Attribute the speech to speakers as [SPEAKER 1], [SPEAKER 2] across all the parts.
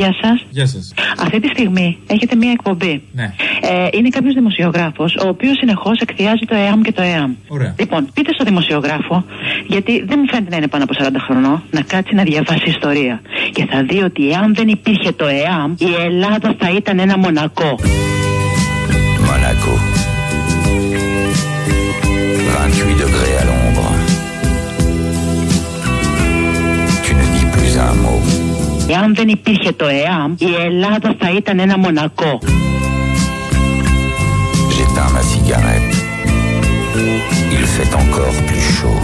[SPEAKER 1] Γεια σας.
[SPEAKER 2] Γεια σας.
[SPEAKER 1] Αυτή τη στιγμή έχετε μία εκπομπή.
[SPEAKER 2] Ναι.
[SPEAKER 1] Ε, είναι κάποιος δημοσιογράφος, ο οποίος συνεχώς εκθιάζει το ΕΑΜ και το ΕΑΜ.
[SPEAKER 2] Ωραία.
[SPEAKER 1] Λοιπόν, πείτε στο δημοσιογράφο, γιατί δεν μου φαίνεται να είναι πάνω από 40 χρονών, να κάτσει να διαβάσει ιστορία. Και θα δει ότι εάν δεν υπήρχε το ΕΑΜ, η Ελλάδα θα ήταν ένα μονακό.
[SPEAKER 3] Monaco. 28 degrés à l'ombre.
[SPEAKER 1] Εάν δεν υπήρχε το ΕΑΜ, η Ελλάδα θα ήταν ένα μονακό.
[SPEAKER 3] J'éteins ma cigarette. Il fait encore plus chaud.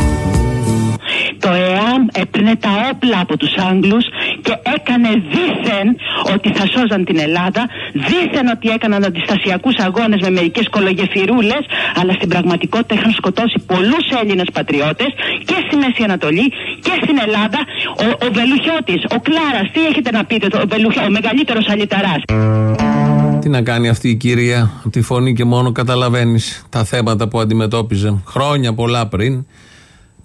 [SPEAKER 1] Το ΕΑΜ έπαιρνε τα όπλα από τους Άγγλους και έκανε δήθεν ότι θα σώζαν την Ελλάδα, δήθεν ότι έκαναν αντιστασιακούς αγώνες με μερικές κολογεφυρούλες, αλλά στην πραγματικότητα είχαν σκοτώσει πολλούς Έλληνες πατριώτες και στη Μέση Ανατολή και στην Ελλάδα. Ο, ο Βελουχιώτης, ο Κλάρας, τι έχετε να πείτε, το, ο, Βελουχιώ, ο μεγαλύτερος αλυταράς;
[SPEAKER 4] Τι να κάνει αυτή η κυρία, από τη φωνή και μόνο καταλαβαίνεις τα θέματα που αντιμετώπιζε χρόνια πολλά πριν.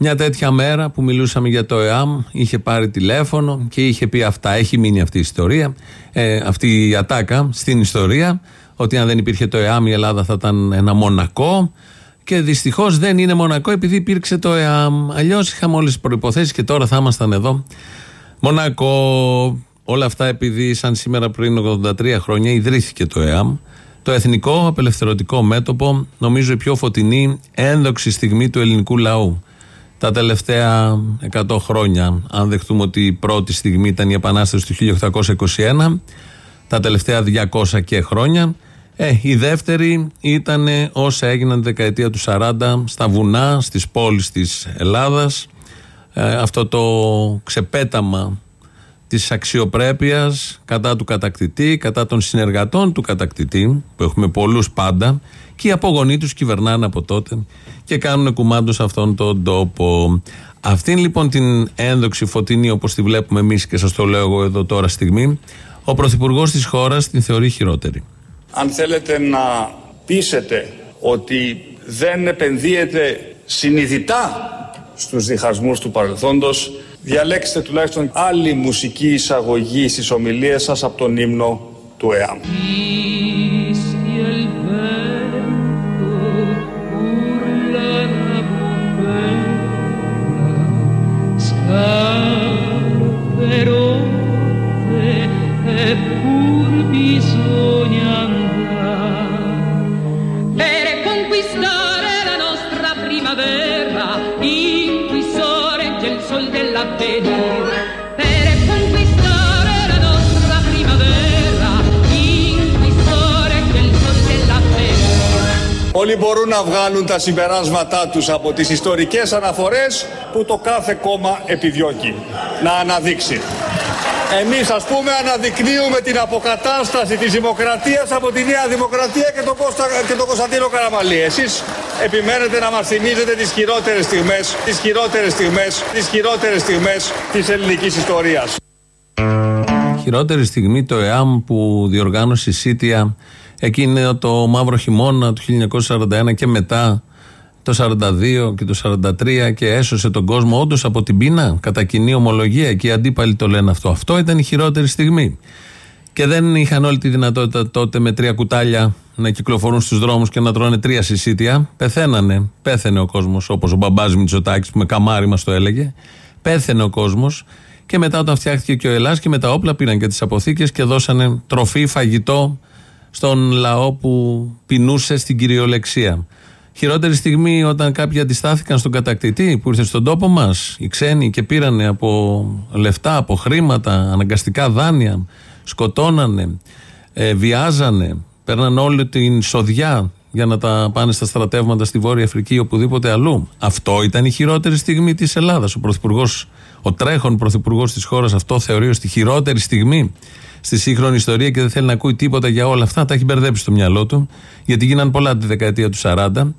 [SPEAKER 4] Μια τέτοια μέρα που μιλούσαμε για το ΕΑΜ, είχε πάρει τηλέφωνο και είχε πει αυτά. Έχει μείνει αυτή η ιστορία, ε, αυτή η ατάκα στην ιστορία, ότι αν δεν υπήρχε το ΕΑΜ η Ελλάδα θα ήταν ένα μονακό. Και δυστυχώς δεν είναι μονακό επειδή υπήρξε το ΕΑΜ. Αλλιώς είχαμε όλες τις προποθέσει και τώρα θα ήμασταν εδώ. Μονακό. Όλα αυτά επειδή σαν σήμερα πριν 83 χρόνια ιδρύθηκε το ΕΑΜ. Το εθνικό απελευθερωτικό μέτωπο, νομίζω η πιο φωτεινή ένδοξη στιγμή του ελληνικού λαού. Τα τελευταία 100 χρόνια, αν δεχτούμε ότι η πρώτη στιγμή ήταν η Επανάσταση του 1821, τα τελευταία 200 και χρόνια, ε, η δεύτερη ήταν όσα έγιναν τη δεκαετία του 40 στα βουνά, στις πόλεις της Ελλάδας, ε, αυτό το ξεπέταμα της αξιοπρέπειας κατά του κατακτητή, κατά των συνεργατών του κατακτητή, που έχουμε πολλούς πάντα, και οι απογονοί τους κυβερνάνε από τότε και κάνουν κουμάντο σε αυτόν τον τόπο. Αυτήν λοιπόν την ένδοξη φωτεινή όπως τη βλέπουμε εμείς και σας το λέω εγώ εδώ τώρα στιγμή, ο Πρωθυπουργός της χώρας την θεωρεί χειρότερη.
[SPEAKER 5] Αν θέλετε να πείσετε ότι δεν επενδύεται συνειδητά στους διχασμούς του παρελθόντος, διαλέξτε τουλάχιστον άλλη μουσική εισαγωγή στις ομιλίες σας από τον ύμνο του ΕΑΜ.
[SPEAKER 6] Fischia il vento, urla la
[SPEAKER 5] Όλοι μπορούν να βγάλουν τα συμπεράσματά τους από τις ιστορικές αναφορές που το κάθε κόμμα επιδιώκει να αναδείξει. Εμείς ας πούμε αναδεικνύουμε την αποκατάσταση της δημοκρατίας από τη Νέα Δημοκρατία και τον, Κώστα, και τον Κωνσταντίνο Καραμαλή. Εσείς επιμένετε να μας θυμίζετε τις χειρότερες στιγμές, τις χειρότερες στιγμές, τις χειρότερες στιγμές της ελληνικής ιστορίας.
[SPEAKER 4] Χειρότερη στιγμή το ΕΑΜ που διοργάνωσε η Σίτια εκείνο το μαύρο χειμώνα του 1941 και μετά το 42 και το 43 και έσωσε τον κόσμο όντως από την πείνα κατά κοινή ομολογία και οι αντίπαλοι το λένε αυτό. Αυτό ήταν η χειρότερη στιγμή. Και δεν είχαν όλη τη δυνατότητα τότε με τρία κουτάλια να κυκλοφορούν στους δρόμους και να τρώνε τρία συσίτια. Πεθαίνανε. Πέθανε ο κόσμος, όπως ο μπαμπάς Μητσοτάκης που με καμάρι μας το έλεγε. Πέθανε ο κόσμος. Και μετά, όταν φτιάχτηκε και ο Ελλάς και με τα όπλα πήραν και τις αποθήκες και δώσανε τροφή, φαγητό στον λαό που πεινούσε στην κυριολεξία. Χειρότερη στιγμή όταν κάποιοι αντιστάθηκαν στον κατακτητή που ήρθε στον τόπο μας, οι ξένοι, και πήρανε από λεφτά, από χρήματα, αναγκαστικά δάνεια, σκοτώνανε, ε, βιάζανε, παίρναν όλη την σοδιά για να τα πάνε στα στρατεύματα στη Βόρεια Αφρική ή οπουδήποτε αλλού. Αυτό ήταν η χειρότερη στιγμή της Ελλάδας. Ο πρωθυπουργός, ο τρέχον πρωθυπουργός της χώρας, αυτό θεωρεί ως τη χειρότερη στιγμή στη σύγχρονη ιστορία και δεν θέλει να ακούει τίποτα για όλα αυτά. Τα έχει μπερδέψει στο μυαλό του, γιατί γίναν πολλά τη δεκαετία του 40.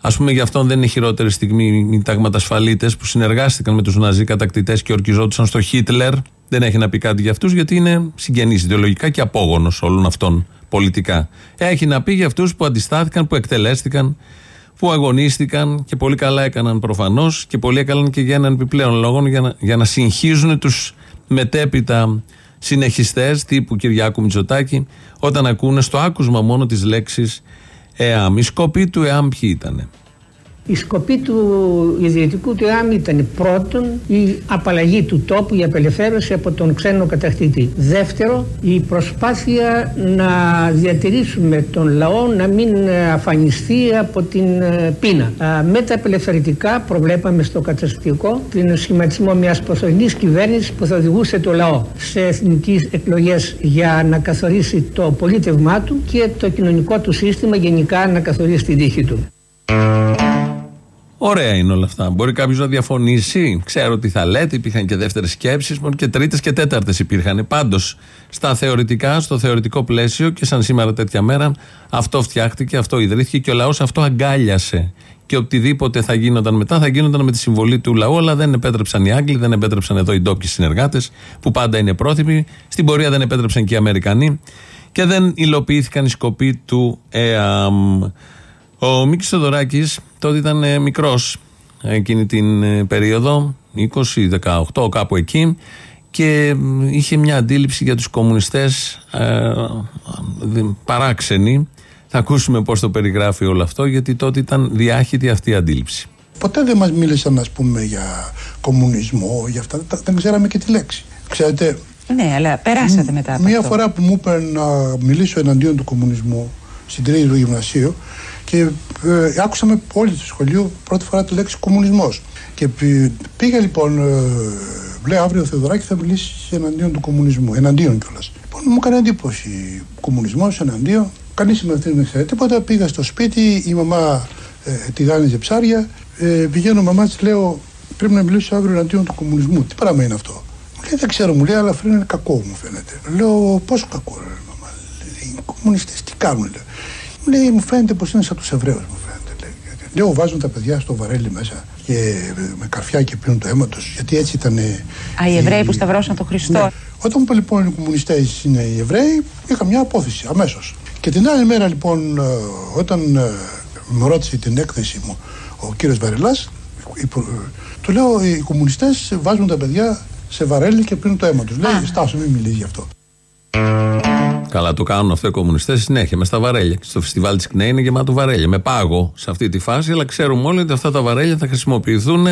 [SPEAKER 4] Α πούμε, γι' αυτό δεν είναι χειρότερη στιγμή οι ταγματασφαλίτε που συνεργάστηκαν με τους Ναζί κατακτητές και ορκιζόντουσαν στο Χίτλερ. Δεν έχει να πει κάτι για αυτούς, γιατί είναι συγγενή ιδεολογικά και απόγονος όλων αυτών πολιτικά. Έχει να πει για αυτούς που αντιστάθηκαν, που εκτελέστηκαν, που αγωνίστηκαν και πολύ καλά έκαναν προφανώς και πολύ έκαναν και για έναν επιπλέον λόγο για να, για να συγχύζουν τους μετέπειτα συνεχιστές τύπου Κυριάκου Μητσοτάκη, όταν ακούνε στο άκουσμα μόνο τις λέξεις ΕΑΜ. Η σκοπή του ΕΑΜ ποιοι ήτανε;
[SPEAKER 2] Η σκοπή του ιδρυτικού του ΕΑΜ ήταν πρώτον η απαλλαγή του τόπου, η απελευθέρωση από τον ξένο κατακτητή. Δεύτερο, η προσπάθεια να διατηρήσουμε τον λαό να μην αφανιστεί από την ε, πείνα. Με τα απελευθερωτικά προβλέπαμε στο καταστατικό την σχηματισμό μιας προσωρινής κυβέρνησης που θα οδηγούσε το λαό σε εθνικές εκλογές για να καθορίσει το πολίτευμά του και το κοινωνικό του σύστημα γενικά να καθορίσει την τύχη του.
[SPEAKER 4] Ωραία είναι όλα αυτά. Μπορεί κάποιος να διαφωνήσει. Ξέρω τι θα λέτε. Υπήρχαν και δεύτερες σκέψεις. Και τρίτες και τέταρτες υπήρχαν. Πάντως, στα θεωρητικά, στο θεωρητικό πλαίσιο και σαν σήμερα τέτοια μέρα, αυτό φτιάχτηκε, αυτό ιδρύθηκε και ο λαός αυτό αγκάλιασε. Και οτιδήποτε θα γίνονταν μετά θα γίνονταν με τη συμβολή του λαού, αλλά δεν επέτρεψαν οι Άγγλοι, δεν επέτρεψαν εδώ οι ντόπιοι συνεργάτες, που πάντα είναι πρόθυμοι. Στην πορεία δεν επέτρεψαν και οι Αμερικανοί. Και δεν υλοποιήθηκαν οι σκοποί του ΕΑΜ. Ο Μίκης Θοδωράκη τότε ήταν ε, μικρός εκείνη την ε, περίοδο, 20-18 κάπου εκεί, και είχε μια αντίληψη για τους κομμουνιστές ε, παράξενη. Θα ακούσουμε πώς το περιγράφει όλο αυτό, γιατί τότε ήταν διάχυτη αυτή η αντίληψη.
[SPEAKER 7] Ποτέ δεν μας μίλησαν, ας πούμε, για κομμουνισμό, για αυτά. Δεν ξέραμε και τη λέξη. Ξέρετε,
[SPEAKER 8] ναι, αλλά περάσατε μετά από
[SPEAKER 7] Μία
[SPEAKER 8] αυτό.
[SPEAKER 7] φορά που μου είπε να μιλήσω εναντίον του κομμουνισμού στην τρίτη του γυμνασίου και ε, άκουσαμε όλοι στο σχολείο πρώτη φορά τη λέξη κομμουνισμός. Και πη- πήγα λοιπόν, ε, λέει αύριο ο Θεοδωράκης θα μιλήσει εναντίον του κομμουνισμού, εναντίον κιόλας. Λοιπόν, μου έκανε εντύπωση. Κομμουνισμός εναντίον. Κανείς με αυτή δεν ξέρει τίποτα. Πήγα στο σπίτι, η μαμά ε, τηγάνιζε ψάρια. Ε, πηγαίνω μαμά της, λέω πρέπει να μιλήσω αύριο εναντίον του κομμουνισμού. Τι πράγμα είναι αυτό. Μου λέει δεν ξέρω, μου λέει, αλλά αυτό είναι κακό μου φαίνεται. Λέω πόσο κακό, ρε μαμά. Λέει, Οι κομμουνιστές τι κάνουν, λέει. Μου λέει, μου φαίνεται πως είναι σαν τους Εβραίους, μου φαίνεται. Λέει. Λέω, βάζουν τα παιδιά στο βαρέλι μέσα και ε, με καρφιά και πίνουν το αίμα του. Γιατί έτσι ήταν. ε,
[SPEAKER 8] Α, οι Εβραίοι που σταυρώσαν τον Χριστό.
[SPEAKER 7] ναι. Όταν μου είπε λοιπόν οι κομμουνιστές είναι οι Εβραίοι, είχα μια απόθεση αμέσως. Και την άλλη μέρα λοιπόν, ε, όταν ε, μου ρώτησε την έκθεση μου ο κύριος Βαρελάς, του λέω: Οι κομμουνιστές βάζουν τα παιδιά σε βαρέλι και πίνουν το αίμα του. Λέει: Στάσο, μην μιλήσεις γι' αυτό.
[SPEAKER 4] Καλά, το κάνουν αυτό οι κομμουνιστές συνέχεια μες στα βαρέλια. Στο φεστιβάλ της ΚΝΕ είναι γεμάτο βαρέλια. Με πάγο σε αυτή τη φάση, αλλά ξέρουμε όλοι ότι αυτά τα βαρέλια θα χρησιμοποιηθούν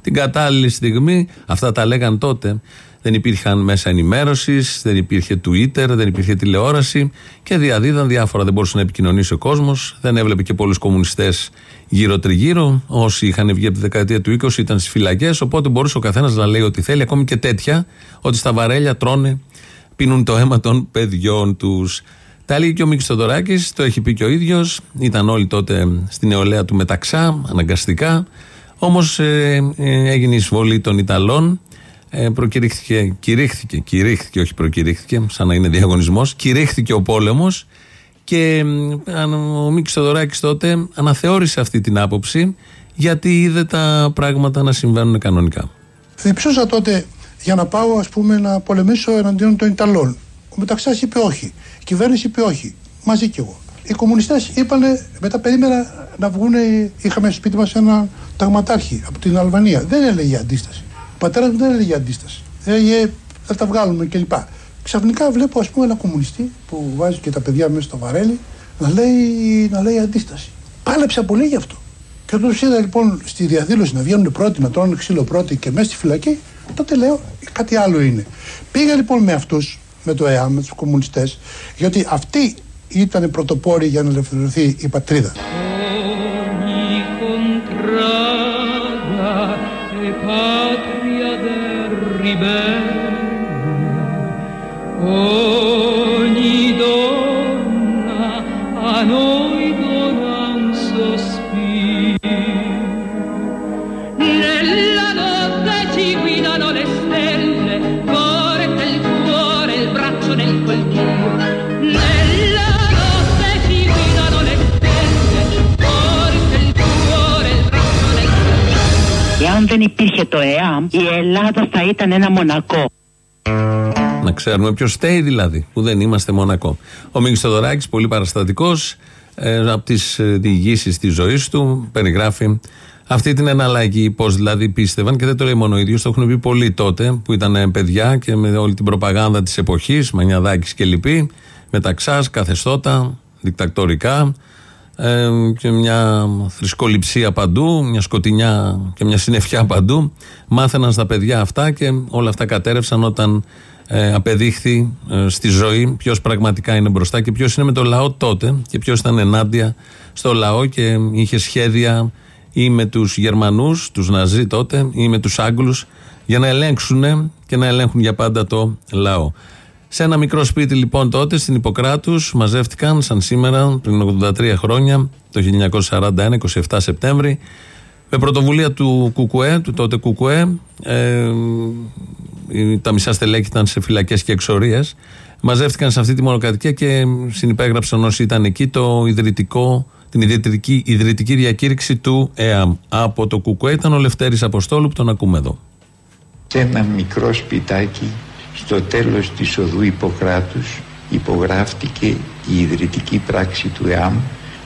[SPEAKER 4] την κατάλληλη στιγμή. Αυτά τα λέγαν τότε. Δεν υπήρχαν μέσα ενημέρωσης, δεν υπήρχε Twitter, δεν υπήρχε τηλεόραση και διαδίδαν διάφορα. Δεν μπορούσε να επικοινωνήσει ο κόσμος. Δεν έβλεπε και πολλούς κομμουνιστές γύρω-τριγύρω. Όσοι είχαν βγει από τη δεκαετία του 20 ήταν στις φυλακές. Οπότε μπορούσε ο καθένας να λέει ό,τι θέλει, ακόμη και τέτοια, ότι στα βαρέλια τρώνε πίνουν το αίμα των παιδιών τους. Τα έλεγε και ο Μίκης Θοδωράκης, το έχει πει και ο ίδιος. Ήταν όλοι τότε στην νεολαία του μεταξά, αναγκαστικά. Όμως ε, ε, έγινε η εισβολή των Ιταλών. Ε, προκηρύχθηκε, κηρύχθηκε, κηρύχθηκε, όχι προκηρύχθηκε, σαν να είναι διαγωνισμός. Κηρύχθηκε ο πόλεμος και ε, ο Μίκης Θοδωράκης τότε αναθεώρησε αυτή την άποψη γιατί είδε τα πράγματα να συμβαίνουν κανονικά.
[SPEAKER 7] Διψούσα τότε για να πάω ας πούμε να πολεμήσω εναντίον των Ιταλών. Ο Μεταξάς είπε όχι. Η κυβέρνηση είπε όχι. Μαζί κι εγώ. Οι κομμουνιστές είπανε μετά περίμενα να βγουν. Είχαμε σπίτι μας ένα ταγματάρχη από την Αλβανία. Δεν έλεγε αντίσταση. Ο πατέρας μου δεν έλεγε αντίσταση. Έλεγε θα τα βγάλουμε κλπ. Ξαφνικά βλέπω ας πούμε ένα κομμουνιστή που βάζει και τα παιδιά μέσα στο βαρέλι να λέει, να λέει αντίσταση. Πάλεψα πολύ γι' αυτό. Και όταν τους είδα λοιπόν στη διαδήλωση να βγαίνουν πρώτοι, να τρώνε ξύλο πρώτοι και μέσα στη φυλακή, τότε λέω κάτι άλλο είναι. Πήγα λοιπόν με αυτούς, με το ΕΑΜ, με τους κομμουνιστές, γιατί αυτοί ήταν οι πρωτοπόροι για να ελευθερωθεί η πατρίδα.
[SPEAKER 6] ogni
[SPEAKER 1] δεν υπήρχε το ΕΑΜ, η Ελλάδα θα ήταν ένα μονακό.
[SPEAKER 4] Να ξέρουμε ποιος στέει δηλαδή, που δεν είμαστε μονακό. Ο Μίκης Θοδωράκης, πολύ παραστατικός, ε, από τις ε, διηγήσεις της ζωής του, περιγράφει αυτή την εναλλαγή, πώς δηλαδή πίστευαν, και δεν το λέει μόνο ο ίδιος, το έχουν πει πολλοί τότε που ήταν παιδιά και με όλη την προπαγάνδα της εποχής, Μανιαδάκης και λοιποί, με τα ξάς, καθεστώτα, δικτακτορικά ε, και μια θρησκοληψία παντού, μια σκοτεινιά και μια συννεφιά παντού. Μάθαιναν στα παιδιά αυτά και όλα αυτά κατέρευσαν όταν ε, απεδείχθη ε, στη ζωή ποιος πραγματικά είναι μπροστά και ποιος είναι με το λαό τότε και ποιος ήταν ενάντια στο λαό και είχε σχέδια ή με τους Γερμανούς, τους Ναζί τότε, ή με τους Άγγλους για να ελέγξουν και να ελέγχουν για πάντα το λαό. Σε ένα μικρό σπίτι λοιπόν τότε στην Ιπποκράτους μαζεύτηκαν σαν σήμερα πριν 83 χρόνια το 1941, 27 Σεπτέμβρη με πρωτοβουλία του Κουκουέ, του τότε Κουκουέ ε, τα μισά στελέχη ήταν σε φυλακές και εξορίες μαζεύτηκαν σε αυτή τη μονοκατοικία και συνυπέγραψαν όσοι ήταν εκεί το ιδρυτικό την ιδρυτική, ιδρυτική διακήρυξη του ΕΑΜ. Από το Κουκουέ ήταν ο Λευτέρης Αποστόλου που τον ακούμε εδώ.
[SPEAKER 9] Σε ένα μικρό σπιτάκι στο τέλος της οδού Ιπποκράτους υπογράφτηκε η ιδρυτική πράξη του ΕΑΜ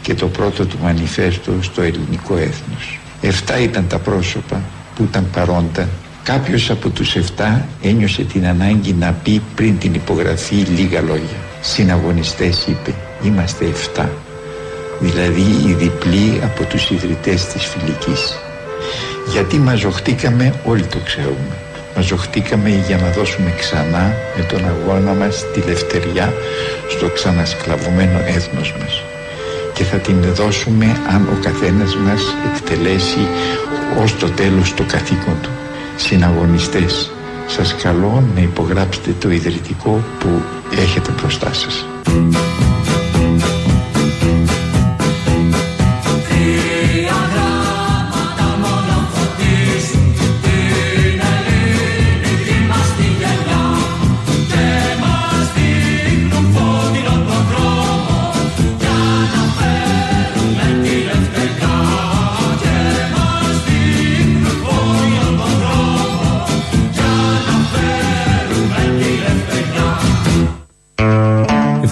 [SPEAKER 9] και το πρώτο του μανιφέστο στο ελληνικό έθνος. Εφτά ήταν τα πρόσωπα που ήταν παρόντα. Κάποιος από τους εφτά ένιωσε την ανάγκη να πει πριν την υπογραφή λίγα λόγια. Συναγωνιστές είπε, είμαστε εφτά. Δηλαδή οι διπλοί από τους ιδρυτές της φιλικής. Γιατί μαζοχτήκαμε όλοι το ξέρουμε μαζοχτήκαμε για να δώσουμε ξανά με τον αγώνα μας τη λευτεριά στο ξανασκλαβωμένο έθνος μας και θα την δώσουμε αν ο καθένας μας εκτελέσει ως το τέλος το καθήκον του. Συναγωνιστές, σας καλώ να υπογράψετε το ιδρυτικό που έχετε μπροστά σας.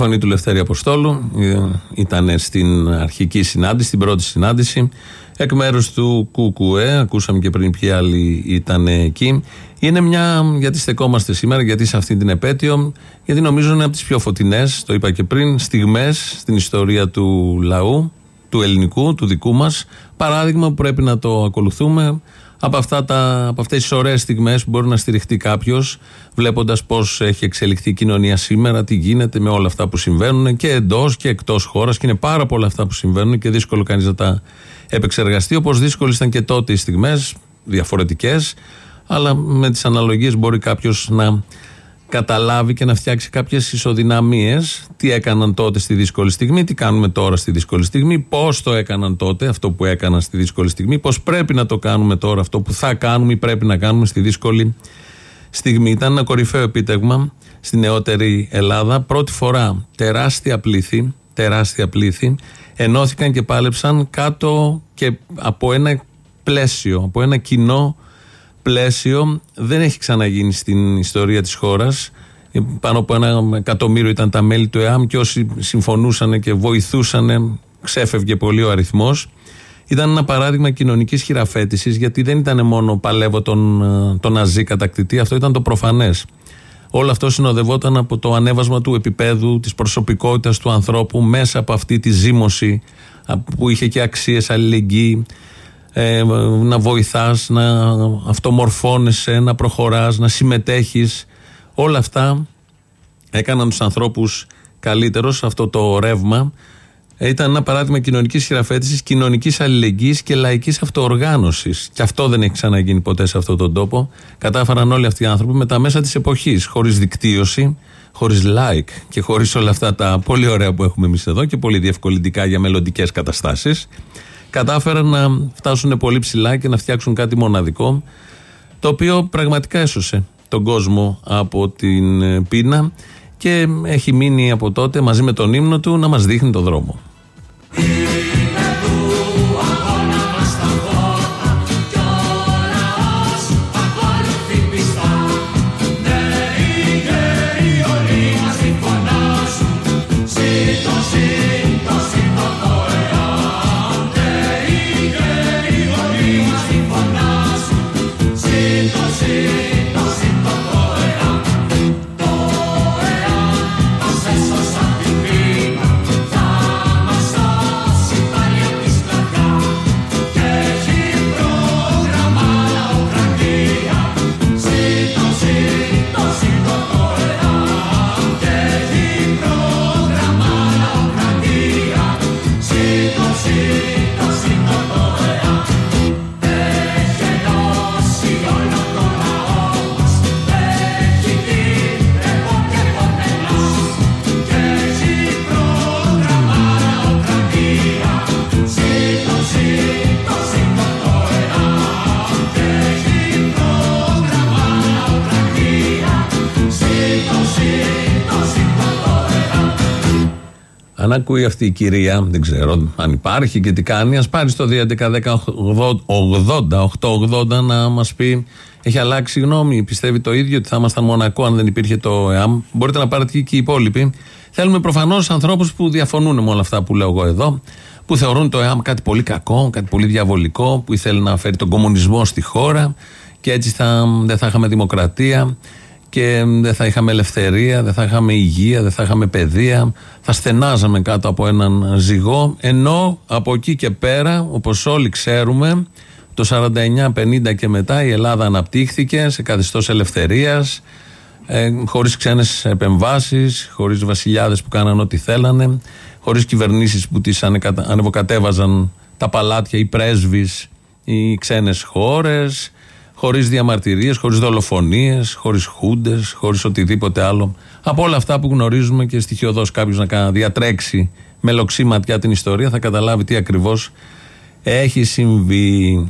[SPEAKER 4] Φωνή του Λευτέρη Αποστόλου. Ε, ήταν στην αρχική συνάντηση, στην πρώτη συνάντηση. Εκ μέρους του ΚΚΕ, ακούσαμε και πριν ποιοι άλλοι ήταν εκεί. Είναι μια, γιατί στεκόμαστε σήμερα, γιατί σε αυτή την επέτειο, γιατί νομίζω είναι από τις πιο φωτεινές, το είπα και πριν, στιγμές στην ιστορία του λαού, του ελληνικού, του δικού μας. Παράδειγμα που πρέπει να το ακολουθούμε από, αυτά τα, από αυτές τις ωραίες στιγμές που μπορεί να στηριχτεί κάποιος, βλέποντας πώς έχει εξελιχθεί η κοινωνία σήμερα, τι γίνεται με όλα αυτά που συμβαίνουν και εντός και εκτός χώρας και είναι πάρα πολλά αυτά που συμβαίνουν και δύσκολο κανείς να τα επεξεργαστεί όπως δύσκολε ήταν και τότε οι στιγμές, διαφορετικές αλλά με τις αναλογίες μπορεί κάποιος να καταλάβει και να φτιάξει κάποιες ισοδυναμίες. Τι έκαναν τότε στη δύσκολη στιγμή, τι κάνουμε τώρα στη δύσκολη στιγμή, πώς το έκαναν τότε αυτό που έκαναν στη δύσκολη στιγμή, πώς πρέπει να το κάνουμε τώρα αυτό που θα κάνουμε ή πρέπει να κάνουμε στη δύσκολη στιγμή. Ήταν ένα κορυφαίο επίτευγμα στη νεότερη Ελλάδα. Πρώτη φορά τεράστια πλήθη, τεράστια πλήθη ενώθηκαν και πάλεψαν κάτω και από ένα πλαίσιο, από ένα κοινό πλαίσιο δεν έχει ξαναγίνει στην ιστορία της χώρας. Πάνω από ένα εκατομμύριο ήταν τα μέλη του ΕΑΜ και όσοι συμφωνούσαν και βοηθούσαν ξέφευγε πολύ ο αριθμός. Ήταν ένα παράδειγμα κοινωνικής χειραφέτησης, γιατί δεν ήταν μόνο παλεύω τον, τον Ναζί κατακτητή, αυτό ήταν το προφανές. Όλο αυτό συνοδευόταν από το ανέβασμα του επίπεδου, της προσωπικότητας του ανθρώπου μέσα από αυτή τη ζήμωση που είχε και αξίες αλληλεγγύη, ε, να βοηθάς, να αυτομορφώνεσαι, να προχωράς, να συμμετέχεις. Όλα αυτά έκαναν τους ανθρώπους καλύτερος αυτό το ρεύμα. Ήταν ένα παράδειγμα κοινωνικής χειραφέτησης, κοινωνικής αλληλεγγύης και λαϊκής αυτοοργάνωσης. Και αυτό δεν έχει ξαναγίνει ποτέ σε αυτόν τον τόπο. Κατάφεραν όλοι αυτοί οι άνθρωποι με τα μέσα της εποχής, χωρίς δικτύωση, χωρίς like και χωρίς όλα αυτά τα πολύ ωραία που έχουμε εμείς εδώ και πολύ διευκολυντικά για μελλοντικές καταστάσεις κατάφεραν να φτάσουν πολύ ψηλά και να φτιάξουν κάτι μοναδικό το οποίο πραγματικά έσωσε τον κόσμο από την ε, πείνα και έχει μείνει από τότε μαζί με τον ύμνο του να μας δείχνει το δρόμο. see. Ακούει αυτή η κυρία, δεν ξέρω αν υπάρχει και τι κάνει, ας πάρει στο 2.11.80 να μας πει έχει αλλάξει γνώμη, πιστεύει το ίδιο ότι θα ήμασταν μονακό αν δεν υπήρχε το ΕΑΜ. Μπορείτε να πάρετε και οι υπόλοιποι. Θέλουμε προφανώς ανθρώπους που διαφωνούν με όλα αυτά που λέω εγώ εδώ, που θεωρούν το ΕΑΜ κάτι πολύ κακό, κάτι πολύ διαβολικό, που ήθελε να φέρει τον κομμουνισμό στη χώρα και έτσι θα, δεν θα είχαμε δημοκρατία και δεν θα είχαμε ελευθερία, δεν θα είχαμε υγεία, δεν θα είχαμε παιδεία. Θα στενάζαμε κάτω από έναν ζυγό. Ενώ από εκεί και πέρα, όπως όλοι ξέρουμε, το 49-50 και μετά η Ελλάδα αναπτύχθηκε σε καθεστώς ελευθερίας, ε, χωρίς ξένες επεμβάσεις, χωρίς βασιλιάδες που κάναν ό,τι θέλανε, χωρίς κυβερνήσεις που τις ανεβοκατέβαζαν τα παλάτια, οι πρέσβεις, οι ξένες χώρες, χωρίς διαμαρτυρίες, χωρίς δολοφονίες, χωρίς χούντες, χωρίς οτιδήποτε άλλο. Από όλα αυτά που γνωρίζουμε και στοιχειοδός κάποιος να διατρέξει με λοξή ματιά την ιστορία θα καταλάβει τι ακριβώς έχει συμβεί.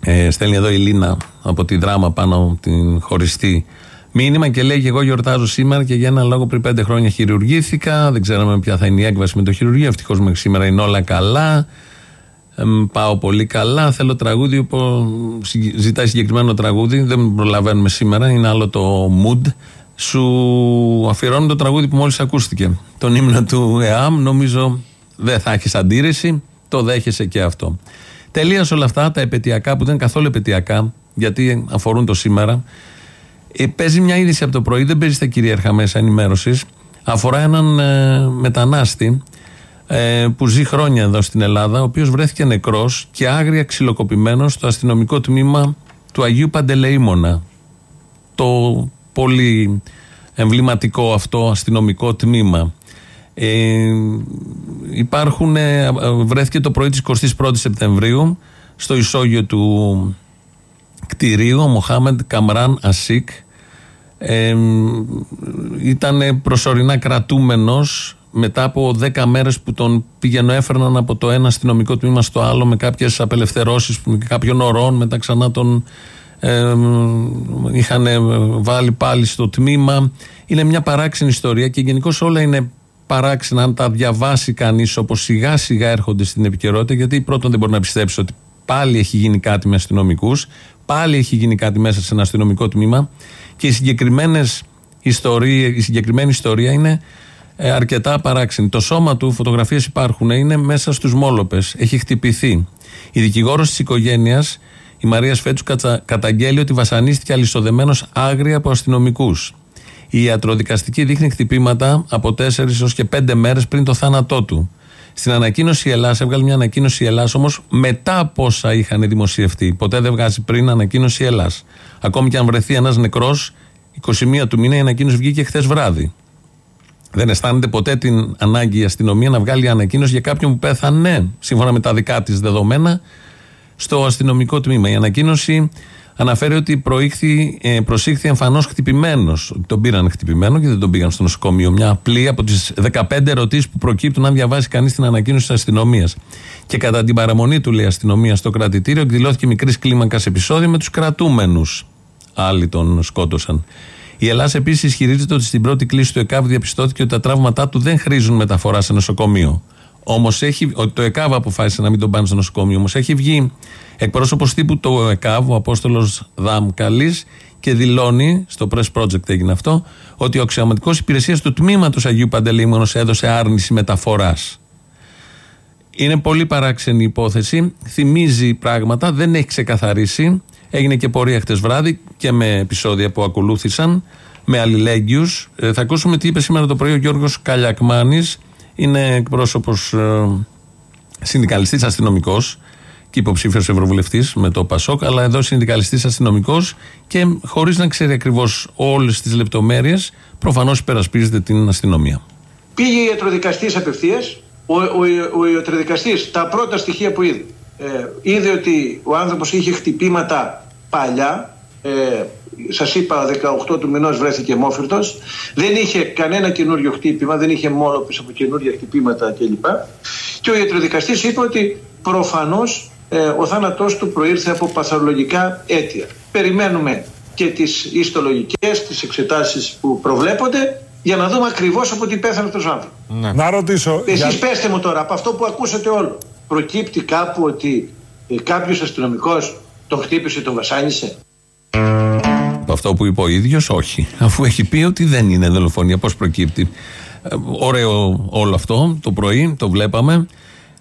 [SPEAKER 4] Ε, στέλνει εδώ η Λίνα από τη δράμα πάνω την χωριστή μήνυμα και λέει: Εγώ γιορτάζω σήμερα και για έναν λόγο πριν πέντε χρόνια χειρουργήθηκα. Δεν ξέραμε ποια θα είναι η έκβαση με το χειρουργείο. Ευτυχώς μέχρι σήμερα είναι όλα καλά. Ε, πάω πολύ καλά. Θέλω τραγούδι. Που ζητάει συγκεκριμένο τραγούδι. Δεν προλαβαίνουμε σήμερα. Είναι άλλο το mood. Σου αφιερώνω το τραγούδι που μόλις ακούστηκε. Τον ύμνο του ΕΑΜ. Νομίζω δεν θα έχεις αντίρρηση. Το δέχεσαι και αυτό. Τελεία όλα αυτά τα επαιτειακά που δεν είναι καθόλου επαιτειακά, γιατί αφορούν το σήμερα. Ε, παίζει μια είδηση από το πρωί, δεν παίζεις στα κυρίαρχα μέσα ενημέρωσης. Αφορά έναν ε, μετανάστη ε, που ζει χρόνια εδώ στην Ελλάδα, ο οποίος βρέθηκε νεκρός και άγρια ξυλοκοπημένος στο αστυνομικό τμήμα του Αγίου Παντελεήμονα. Το πολύ εμβληματικό αυτό αστυνομικό τμήμα. Ε, υπάρχουν, ε, βρέθηκε το πρωί της 21 Σεπτεμβρίου στο ισόγειο του κτηρίου ο Μοχάμεντ Καμράν Ασίκ ε, ήταν προσωρινά κρατούμενος μετά από 10 μέρες που τον πήγαινο έφερναν από το ένα αστυνομικό τμήμα στο άλλο με κάποιες απελευθερώσεις κάποιων ωρών. Μετά ξανά τον ε, είχαν βάλει πάλι στο τμήμα. Είναι μια παράξενη ιστορία και γενικώς όλα είναι παράξενα. Αν τα διαβάσει κανείς όπως σιγά σιγά έρχονται στην επικαιρότητα, γιατί πρώτον δεν μπορεί να πιστέψει ότι πάλι έχει γίνει κάτι με αστυνομικούς, πάλι έχει γίνει κάτι μέσα σε ένα αστυνομικό τμήμα. Και οι συγκεκριμένες ιστορίες, η συγκεκριμένη ιστορία είναι ε, αρκετά παράξενη. Το σώμα του, φωτογραφίες υπάρχουν, είναι μέσα στους μόλοπες. Έχει χτυπηθεί. Η δικηγόρος της οικογένειας, η Μαρία Σφέτσου, καταγγέλει ότι βασανίστηκε αλυσοδεμένος άγρια από αστυνομικούς. Η ιατροδικαστική δείχνει χτυπήματα από 4 έως και 5 μέρες πριν το θάνατό του. Στην ανακοίνωση η Ελλάδα, έβγαλε μια ανακοίνωση η Ελλάδα όμως μετά από όσα είχαν δημοσιευτεί. Ποτέ δεν βγάζει πριν ανακοίνωση η Ελλάδα. Ακόμη και αν βρεθεί ένας νεκρός, 21 του μήνα η ανακοίνωση βγήκε χθες βράδυ. Δεν αισθάνεται ποτέ την ανάγκη η αστυνομία να βγάλει ανακοίνωση για κάποιον που πέθανε, σύμφωνα με τα δικά της δεδομένα, στο αστυνομικό τμήμα. Η ανακοίνωση αναφέρει ότι προήχθη, ε, προσήχθη εμφανώς χτυπημένος. Τον πήραν χτυπημένο και δεν τον πήγαν στο νοσοκομείο. Μια απλή από τις 15 ερωτήσεις που προκύπτουν αν διαβάσει κανείς την ανακοίνωση της αστυνομίας. Και κατά την παραμονή του, λέει αστυνομία, στο κρατητήριο, εκδηλώθηκε μικρής κλίμακας επεισόδιο με τους κρατούμενους. Άλλοι τον σκότωσαν. Η Ελλάδα επίσης ισχυρίζεται ότι στην πρώτη κλίση του ΕΚΑΒ διαπιστώθηκε ότι τα τραύματά του δεν χρήζουν μεταφορά σε νοσοκομείο. Όμως το ΕΚΑΒ αποφάσισε να μην τον πάνε στο νοσοκομείο. Όμως έχει βγει εκπρόσωπος τύπου του ΕΚΑΒ, ο Απόστολος Δαμ Καλή, και δηλώνει, στο Press Project έγινε αυτό, ότι ο αξιωματικός υπηρεσίας του τμήματος Αγίου Παντελήμωνο έδωσε άρνηση μεταφοράς. Είναι πολύ παράξενη υπόθεση. Θυμίζει πράγματα, δεν έχει ξεκαθαρίσει. Έγινε και πορεία χτες βράδυ και με επεισόδια που ακολούθησαν, με αλληλέγγυους. Ε, θα ακούσουμε τι είπε σήμερα το πρωί ο Γιώργος Καλιακμάνης. Είναι εκπρόσωπος ε, συνδικαλιστής αστυνομικός και υποψήφιος ευρωβουλευτής με το Πασόκ, αλλά εδώ συνδικαλιστής αστυνομικός και χωρίς να ξέρει ακριβώς όλες τις λεπτομέρειες, προφανώς υπερασπίζεται την αστυνομία.
[SPEAKER 10] Πήγε ιατροδικαστής απευθείας. Ο, ο, ο, ο ιατροδικαστής, τα πρώτα στοιχεία που είδε, ε, είδε ότι ο άνθρωπος είχε χτυπήματα παλιά. Ε, Σας είπα, 18 του μηνός βρέθηκε μόφυρτος. Δεν είχε κανένα καινούριο χτύπημα, δεν είχε μόνο από καινούργια χτυπήματα κλπ. Και ο ιατροδικαστής είπε ότι προφανώς ε, ο θάνατός του προήρθε από παθολογικά αίτια. Περιμένουμε και τις ιστολογικές, τις εξετάσεις που προβλέπονται για να δούμε ακριβώς από τι πέθανε αυτός ο άνθρωπος.
[SPEAKER 11] Ναι. Να ρωτήσω.
[SPEAKER 10] Εσείς για... πέστε μου τώρα, από αυτό που ακούσατε όλο, προκύπτει κάπου ότι ε, κάποιος αστυνομικός τον χτύπησε, τον βασάνισε;
[SPEAKER 4] Από αυτό που είπε ο ίδιος, όχι. Αφού έχει πει ότι δεν είναι δολοφονία, πώς προκύπτει. Ε, ωραίο όλο αυτό. Το πρωί το βλέπαμε.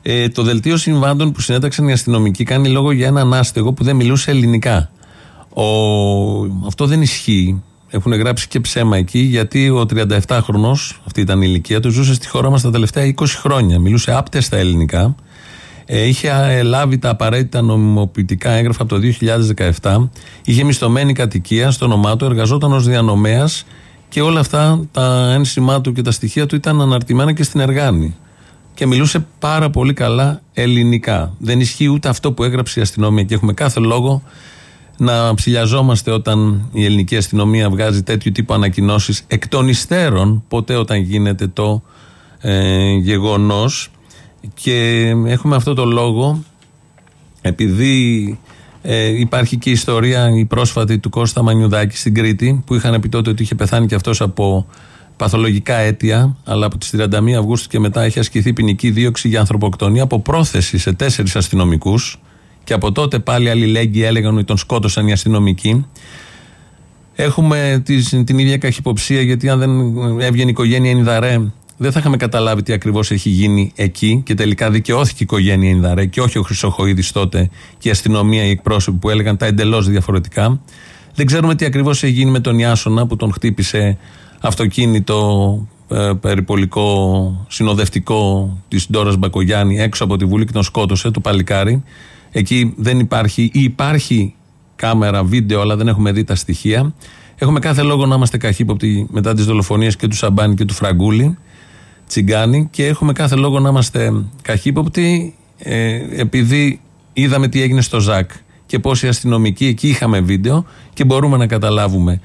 [SPEAKER 4] Ε, το δελτίο συμβάντων που συνέταξαν οι αστυνομικοί κάνει λόγο για έναν άστεγο που δεν μιλούσε ελληνικά. Ο... Αυτό δεν ισχύει. Έχουν γράψει και ψέμα εκεί, γιατί ο 37χρονο, αυτή ήταν η ηλικία του, ζούσε στη χώρα μας τα τελευταία 20 χρόνια. Μιλούσε άπτεστα ελληνικά. Ε, είχε λάβει τα απαραίτητα νομιμοποιητικά έγγραφα από το 2017. Είχε μισθωμένη κατοικία στο όνομά του, εργαζόταν ως διανομέας και όλα αυτά τα ένσημά του και τα στοιχεία του ήταν αναρτημένα και στην Εργάνη. Και μιλούσε πάρα πολύ καλά ελληνικά. Δεν ισχύει ούτε αυτό που έγραψε η αστυνομία και έχουμε κάθε λόγο να ψηλιαζόμαστε όταν η ελληνική αστυνομία βγάζει τέτοιου τύπου ανακοινώσεις εκ των υστέρων, ποτέ όταν γίνεται το ε, γεγονός και έχουμε αυτό το λόγο επειδή ε, υπάρχει και η ιστορία η πρόσφατη του Κώστα Μανιουδάκη στην Κρήτη που είχαν πει τότε ότι είχε πεθάνει και αυτός από παθολογικά αίτια αλλά από τις 31 Αυγούστου και μετά έχει ασκηθεί ποινική δίωξη για ανθρωποκτονία από πρόθεση σε τέσσερις αστυνομικούς και από τότε πάλι αλληλέγγυοι έλεγαν ότι τον σκότωσαν οι αστυνομικοί. Έχουμε την ίδια καχυποψία γιατί αν δεν έβγαινε η οικογένεια Ινδαρέ δεν θα είχαμε καταλάβει τι ακριβώς έχει γίνει εκεί και τελικά δικαιώθηκε η οικογένεια Ινδαρέ και όχι ο Χρυσοχοίδης τότε και η αστυνομία, οι εκπρόσωποι που έλεγαν τα εντελώς διαφορετικά. Δεν ξέρουμε τι ακριβώς έχει γίνει με τον Ιάσονα που τον χτύπησε αυτοκίνητο ε, περιπολικό συνοδευτικό της Ντόρας Μπακογιάννη έξω από τη Βουλή και τον σκότωσε, το παλικάρι. Εκεί δεν υπάρχει ή υπάρχει κάμερα, βίντεο, αλλά δεν έχουμε δει τα στοιχεία. Έχουμε κάθε λόγο να είμαστε καχύποπτοι μετά τις δολοφονίες και του Σαμπάνη και του Φραγκούλη τσιγκάνι και έχουμε κάθε λόγο να είμαστε καχύποπτοι ε, επειδή είδαμε τι έγινε στο ΖΑΚ και πόσοι αστυνομικοί εκεί είχαμε βίντεο και μπορούμε να καταλάβουμε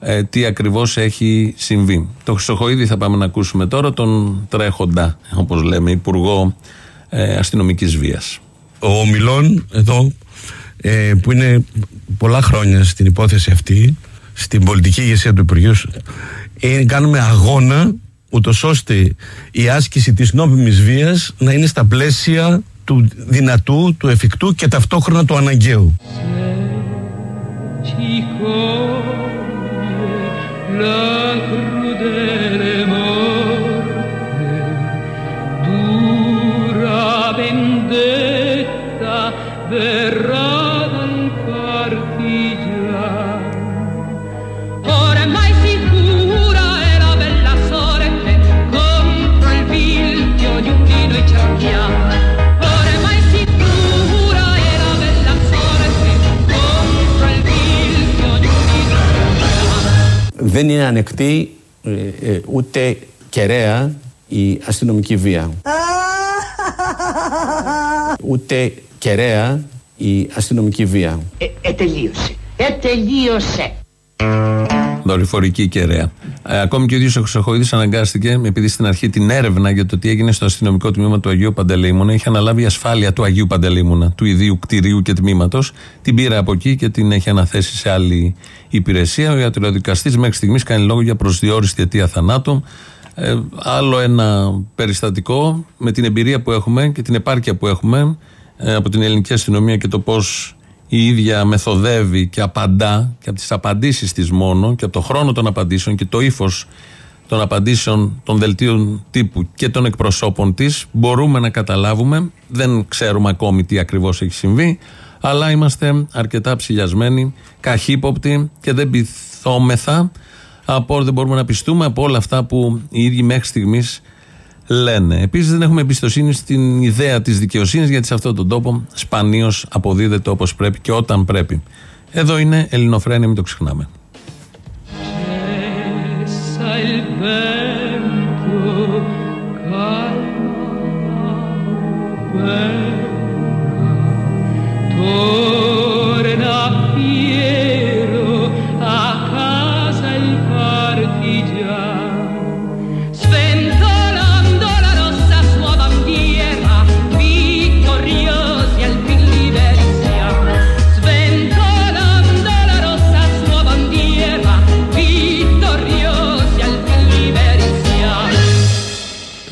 [SPEAKER 4] ε, τι ακριβώς έχει συμβεί. Το Χρυσοχοίδη θα πάμε να ακούσουμε τώρα τον τρέχοντα, όπως λέμε, Υπουργό ε, Αστυνομικής Βίας.
[SPEAKER 12] Ο Μιλών εδώ ε, που είναι πολλά χρόνια στην υπόθεση αυτή στην πολιτική ηγεσία του Υπουργείου ε, κάνουμε αγώνα ούτως ώστε η άσκηση της νόμιμης βίας να είναι στα πλαίσια του δυνατού, του εφικτού και ταυτόχρονα του αναγκαίου. Δεν είναι ανεκτή ε, ε, ούτε κεραία η αστυνομική βία. ούτε κεραία η αστυνομική βία.
[SPEAKER 13] Ε, ετελείωσε. Ετελείωσε.
[SPEAKER 4] Δορυφορική κεραία. Ε, ακόμη και ο ίδιος ο Χρυσοχοίδης αναγκάστηκε, επειδή στην αρχή την έρευνα για το τι έγινε στο αστυνομικό τμήμα του Αγίου Παντελεήμωνα είχε αναλάβει η ασφάλεια του Αγίου Παντελεήμωνα, του ιδίου κτηρίου και τμήματος. Την πήρε από εκεί και την έχει αναθέσει σε άλλη υπηρεσία. Ο ιατροδικαστής μέχρι στιγμής κάνει λόγο για προσδιοριστή αιτία θανάτου. Ε, άλλο ένα περιστατικό με την εμπειρία που έχουμε και την επάρκεια που έχουμε ε, από την ελληνική αστυνομία και το πώς η ίδια μεθοδεύει και απαντά και από τις απαντήσεις της μόνο και από το χρόνο των απαντήσεων και το ύφος των απαντήσεων των δελτίων τύπου και των εκπροσώπων της μπορούμε να καταλάβουμε. Δεν ξέρουμε ακόμη τι ακριβώς έχει συμβεί αλλά είμαστε αρκετά ψηλιασμένοι καχύποπτοι και δεν πειθόμεθα από, δεν μπορούμε να πιστούμε από όλα αυτά που οι ίδιοι μέχρι στιγμής λένε. Επίσης, δεν έχουμε εμπιστοσύνη στην ιδέα της δικαιοσύνης, γιατί σε αυτόν τον τόπο σπανίως αποδίδεται όπως πρέπει και όταν πρέπει. Εδώ είναι Ελληνοφρένια, μην το ξεχνάμε.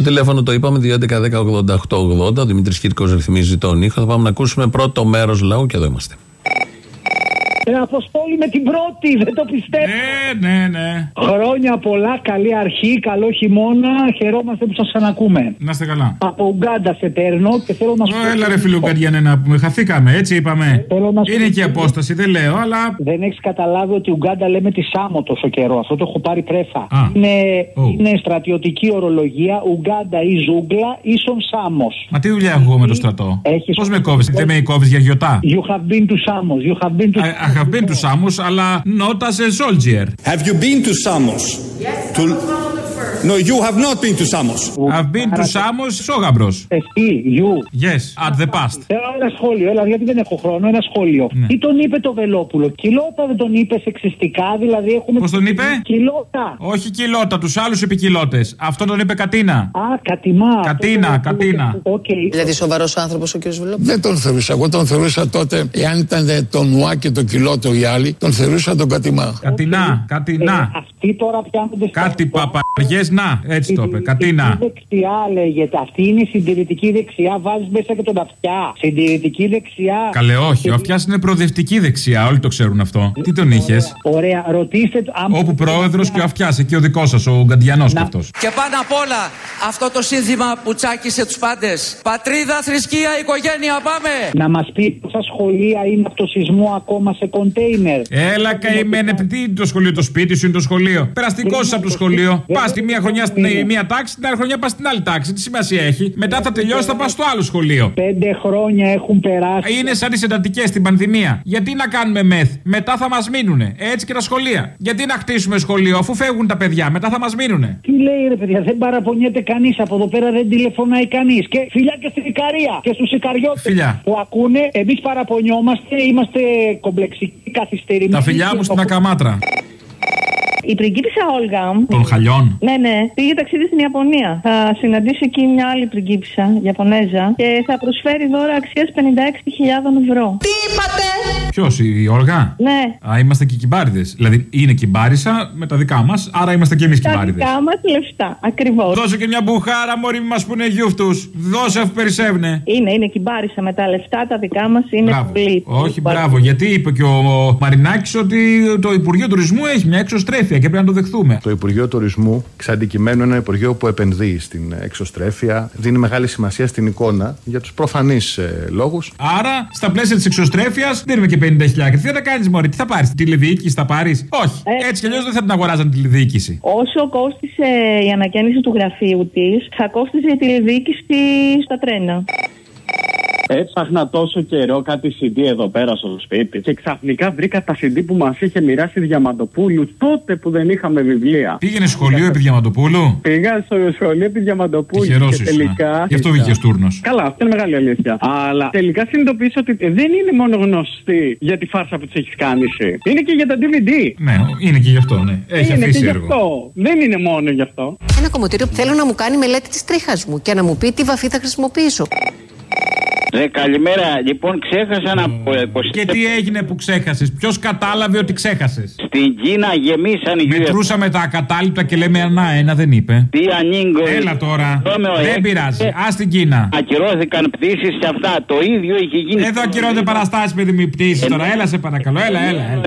[SPEAKER 4] Τηλέφωνο το είπαμε 2.11.10.80.880. Ο Δημήτρης Κύρκο ρυθμίζει τον ήχο. Θα πάμε να ακούσουμε πρώτο μέρος λαού και εδώ είμαστε.
[SPEAKER 11] Ε, Αποστόλη με την πρώτη, δεν το πιστεύω.
[SPEAKER 14] Ναι, ναι, ναι.
[SPEAKER 11] Χρόνια πολλά, καλή αρχή, καλό χειμώνα. Χαιρόμαστε που σας ανακούμε.
[SPEAKER 14] Να είστε καλά.
[SPEAKER 11] Από Ουγγάντα σε παίρνω και θέλω να σου
[SPEAKER 14] Ω, Έλα ρε φιλογκαριανέ να πούμε, χαθήκαμε, έτσι είπαμε.
[SPEAKER 11] Θέλω να σου
[SPEAKER 14] Είναι
[SPEAKER 11] πω-
[SPEAKER 14] και η απόσταση, δεν λέω, αλλά.
[SPEAKER 11] Δεν έχεις καταλάβει ότι Ουγγάντα λέμε τη Σάμο τόσο καιρός. Αυτό το έχω πάρει πρέφα.
[SPEAKER 14] Α.
[SPEAKER 11] Είναι,
[SPEAKER 14] Ω.
[SPEAKER 11] είναι στρατιωτική ορολογία. Ουγγάντα ή ζούγκλα ίσον Σάμος.
[SPEAKER 14] Μα τι δουλειά έχω εγώ με το στρατό;
[SPEAKER 11] Έχεις-
[SPEAKER 14] Πώς με κόβεις, δεν με κόβεις για γιοτά;
[SPEAKER 11] You have been to Samos. You have been to.
[SPEAKER 14] I, I have been to Samos, αλλά not as a soldier.
[SPEAKER 5] Have you been to Samos? To... No, you have not been to Samos.
[SPEAKER 14] I've been to Samos, Σόγαμπρος.
[SPEAKER 11] Εσύ, you.
[SPEAKER 14] Yes, at the past.
[SPEAKER 11] Θέλω ένα σχόλιο, έλα, γιατί δεν έχω χρόνο, ένα σχόλιο.
[SPEAKER 14] Ναι.
[SPEAKER 11] Τι τον είπε το Βελόπουλο, Κιλότα δεν τον είπε σεξιστικά, δηλαδή έχουμε.
[SPEAKER 14] Πώς τον είπε;
[SPEAKER 11] Κιλότα.
[SPEAKER 14] Όχι κιλότα, τους άλλους επικιλότε. Αυτό τον είπε Κατίνα.
[SPEAKER 11] Α, κατημά.
[SPEAKER 14] Κατίνα, Κατίνα.
[SPEAKER 11] Οκ.
[SPEAKER 15] Δηλαδή σοβαρός άνθρωπος ο κ. Βελόπουλος.
[SPEAKER 16] Δεν τον θεωρούσα. Εγώ τον θεωρούσα τότε, εάν ήταν το Νουά και το Κιλότο οι άλλοι, τον θεωρούσα τον Κατημά.
[SPEAKER 14] Κατινά, Κατινά.
[SPEAKER 11] Ε, Αυτοί τώρα πιάνονται στα
[SPEAKER 14] Κάτι παπαριές, να, έτσι το είπε. Κατίνα.
[SPEAKER 11] δεξιά λέγεται. Αυτή είναι η συντηρητική δεξιά. Βάζεις μέσα και τον αυτιά. Συντηρητική δεξιά.
[SPEAKER 14] Καλέ, όχι. Ο αυτιάς είναι προοδευτική δεξιά. Όλοι το ξέρουν αυτό. Τι τον είχες;
[SPEAKER 11] Ωραία, ρωτήστε. το- άμα-
[SPEAKER 14] Όπου πρόεδρος και ο αυτιάς, εκεί ο δικός σας, ο Γκαντιανός κι αυτός.
[SPEAKER 15] Και πάνω απ' όλα αυτό το σύνθημα που τσάκισε τους πάντες. Πατρίδα, θρησκεία, οικογένεια, πάμε!
[SPEAKER 11] Να μας πει πόσα σχολεία είναι από το σεισμό ακόμα σε κοντέινερ.
[SPEAKER 14] Έλα καημένε, τι είναι το σχολείο, το σπίτι σου είναι το σχολείο. Περαστικός από το σχολείο. Πας τη μία χρονιά στην ε, μία τάξη, την άλλη χρονιά πας στην άλλη τάξη. Τι σημασία έχει. Μετά θα τελειώσει, θα πας στο άλλο σχολείο.
[SPEAKER 11] Πέντε χρόνια έχουν περάσει.
[SPEAKER 14] Είναι σαν τις εντατικές στην πανδημία. Γιατί να κάνουμε μεθ, μετά θα μας μείνουνε. Έτσι και τα σχολεία. Γιατί να χτίσουμε σχολείο, αφού φεύγουν τα παιδιά, μετά θα μας μείνουνε.
[SPEAKER 11] Τι λέει ρε παιδιά, δεν παραπονιέται κανείς από εδώ πέρα, δεν τηλεφωνάει κανείς. Και φιλιά και στην Ικαρία και στους Ικαριώτες
[SPEAKER 14] Φιλιά.
[SPEAKER 11] που ακούνε, εμείς παραπονιόμαστε, είμαστε κομπλεξικοί, καθυστερημένοι.
[SPEAKER 14] Τα φιλιά μου στην Ακαμάτρα.
[SPEAKER 17] Η πριγκίπισσα Όλγα.
[SPEAKER 14] Των χαλιών.
[SPEAKER 17] Ναι, ναι. Πήγε ταξίδι στην Ιαπωνία. Θα συναντήσει εκεί μια άλλη πριγκίπισσα, Ιαπωνέζα, και θα προσφέρει δώρα αξίας 56.000 ευρώ. Τι είπατε!
[SPEAKER 14] Ποιος, η Όλγα;
[SPEAKER 17] Ναι.
[SPEAKER 14] Α, είμαστε και κυμπάριδες. Δηλαδή είναι κυμπάρισα με τα δικά μας, άρα είμαστε και εμείς
[SPEAKER 17] Τα
[SPEAKER 14] κυμπάριδες.
[SPEAKER 17] δικά μας λεφτά. Ακριβώς.
[SPEAKER 14] Δώσε και μια μπουχάρα, Μωρή, μη μα πούνε γιούφτους. Δώσε αφού περισσεύουνε.
[SPEAKER 17] Είναι, είναι κυμπάρισα με τα λεφτά, τα δικά μας είναι
[SPEAKER 14] Μπράβο.
[SPEAKER 17] πολύ.
[SPEAKER 14] Όχι, μπράβο. Γιατί είπε και ο Μαρινάκης ότι το Υπουργείο Τουρισμού έχει μια εξωστρέφεια και πρέπει να το δεχθούμε.
[SPEAKER 18] Το Υπουργείο Τουρισμού, εξ αντικειμένου, είναι ένα Υπουργείο που επενδύει στην εξωστρέφεια, δίνει μεγάλη σημασία στην εικόνα για τους προφανείς λόγους.
[SPEAKER 14] Άρα, στα πλαίσια της εξωστρέφειας, δίνουμε και 50.000. Τι θα τα κάνεις, Μωρή, τι θα πάρεις, τηλεδιοίκηση θα πάρεις; Όχι. Έτσι κι αλλιώς δεν θα την αγοράζαν τηλεδιοίκηση.
[SPEAKER 17] Όσο κόστησε η ανακαίνιση του γραφείου της, θα κόστιζε η τηλεδιοίκηση στα τρένα.
[SPEAKER 19] Έψαχνα τόσο καιρό κάτι CD εδώ πέρα στο σπίτι και ξαφνικά βρήκα τα CD που μας είχε μοιράσει Διαμαντοπούλου τότε που δεν είχαμε βιβλία.
[SPEAKER 14] Πήγαινε σχολείο επί Διαμαντοπούλου;
[SPEAKER 19] Πήγα στο σχολείο επί Διαμαντοπούλου
[SPEAKER 14] Τυχερό
[SPEAKER 19] και
[SPEAKER 14] ήσουν.
[SPEAKER 19] τελικά.
[SPEAKER 14] Γι' αυτό βγήκες τούρνος.
[SPEAKER 19] Καλά, αυτό είναι μεγάλη αλήθεια. Αλλά τελικά συνειδητοποίησα ότι δεν είναι μόνο γνωστή για τη φάρσα που της έχεις κάνει. εσύ. Είναι και για τα DVD.
[SPEAKER 14] Ναι, είναι και γι' αυτό, ναι. Έχει
[SPEAKER 19] είναι και
[SPEAKER 14] αφήσει
[SPEAKER 19] γι'
[SPEAKER 14] έργο.
[SPEAKER 19] αυτό. Δεν είναι μόνο γι' αυτό.
[SPEAKER 20] Ένα κομμωτήριο που θέλω να μου κάνει μελέτη της τρίχας μου και να μου πει τι βαφή θα χρησιμοποιήσω.
[SPEAKER 21] Ναι, καλημέρα. Λοιπόν, ξέχασα να πω. ε, πως
[SPEAKER 14] Και τι έγινε που ξέχασες, ποιος κατάλαβε ότι ξέχασες;
[SPEAKER 21] Στην Κίνα γεμίσαν οι
[SPEAKER 14] Μετρούσαμε τα ακατάληπτα και λέμε ένα, ένα δεν είπε.
[SPEAKER 21] Τι ανήγκο.
[SPEAKER 14] Έλα τώρα.
[SPEAKER 21] Ρώμεο,
[SPEAKER 14] Δεν
[SPEAKER 21] ε,
[SPEAKER 14] πειράζει.
[SPEAKER 21] ε,
[SPEAKER 14] Α την Κίνα.
[SPEAKER 21] Ακυρώθηκαν πτήσεις και αυτά. Το ίδιο είχε γίνει.
[SPEAKER 14] Εδώ ακυρώνται παραστάσεις, παιδί μου, πτήσεις τώρα. Έλα σε παρακαλώ, έλα, έλα. έλα.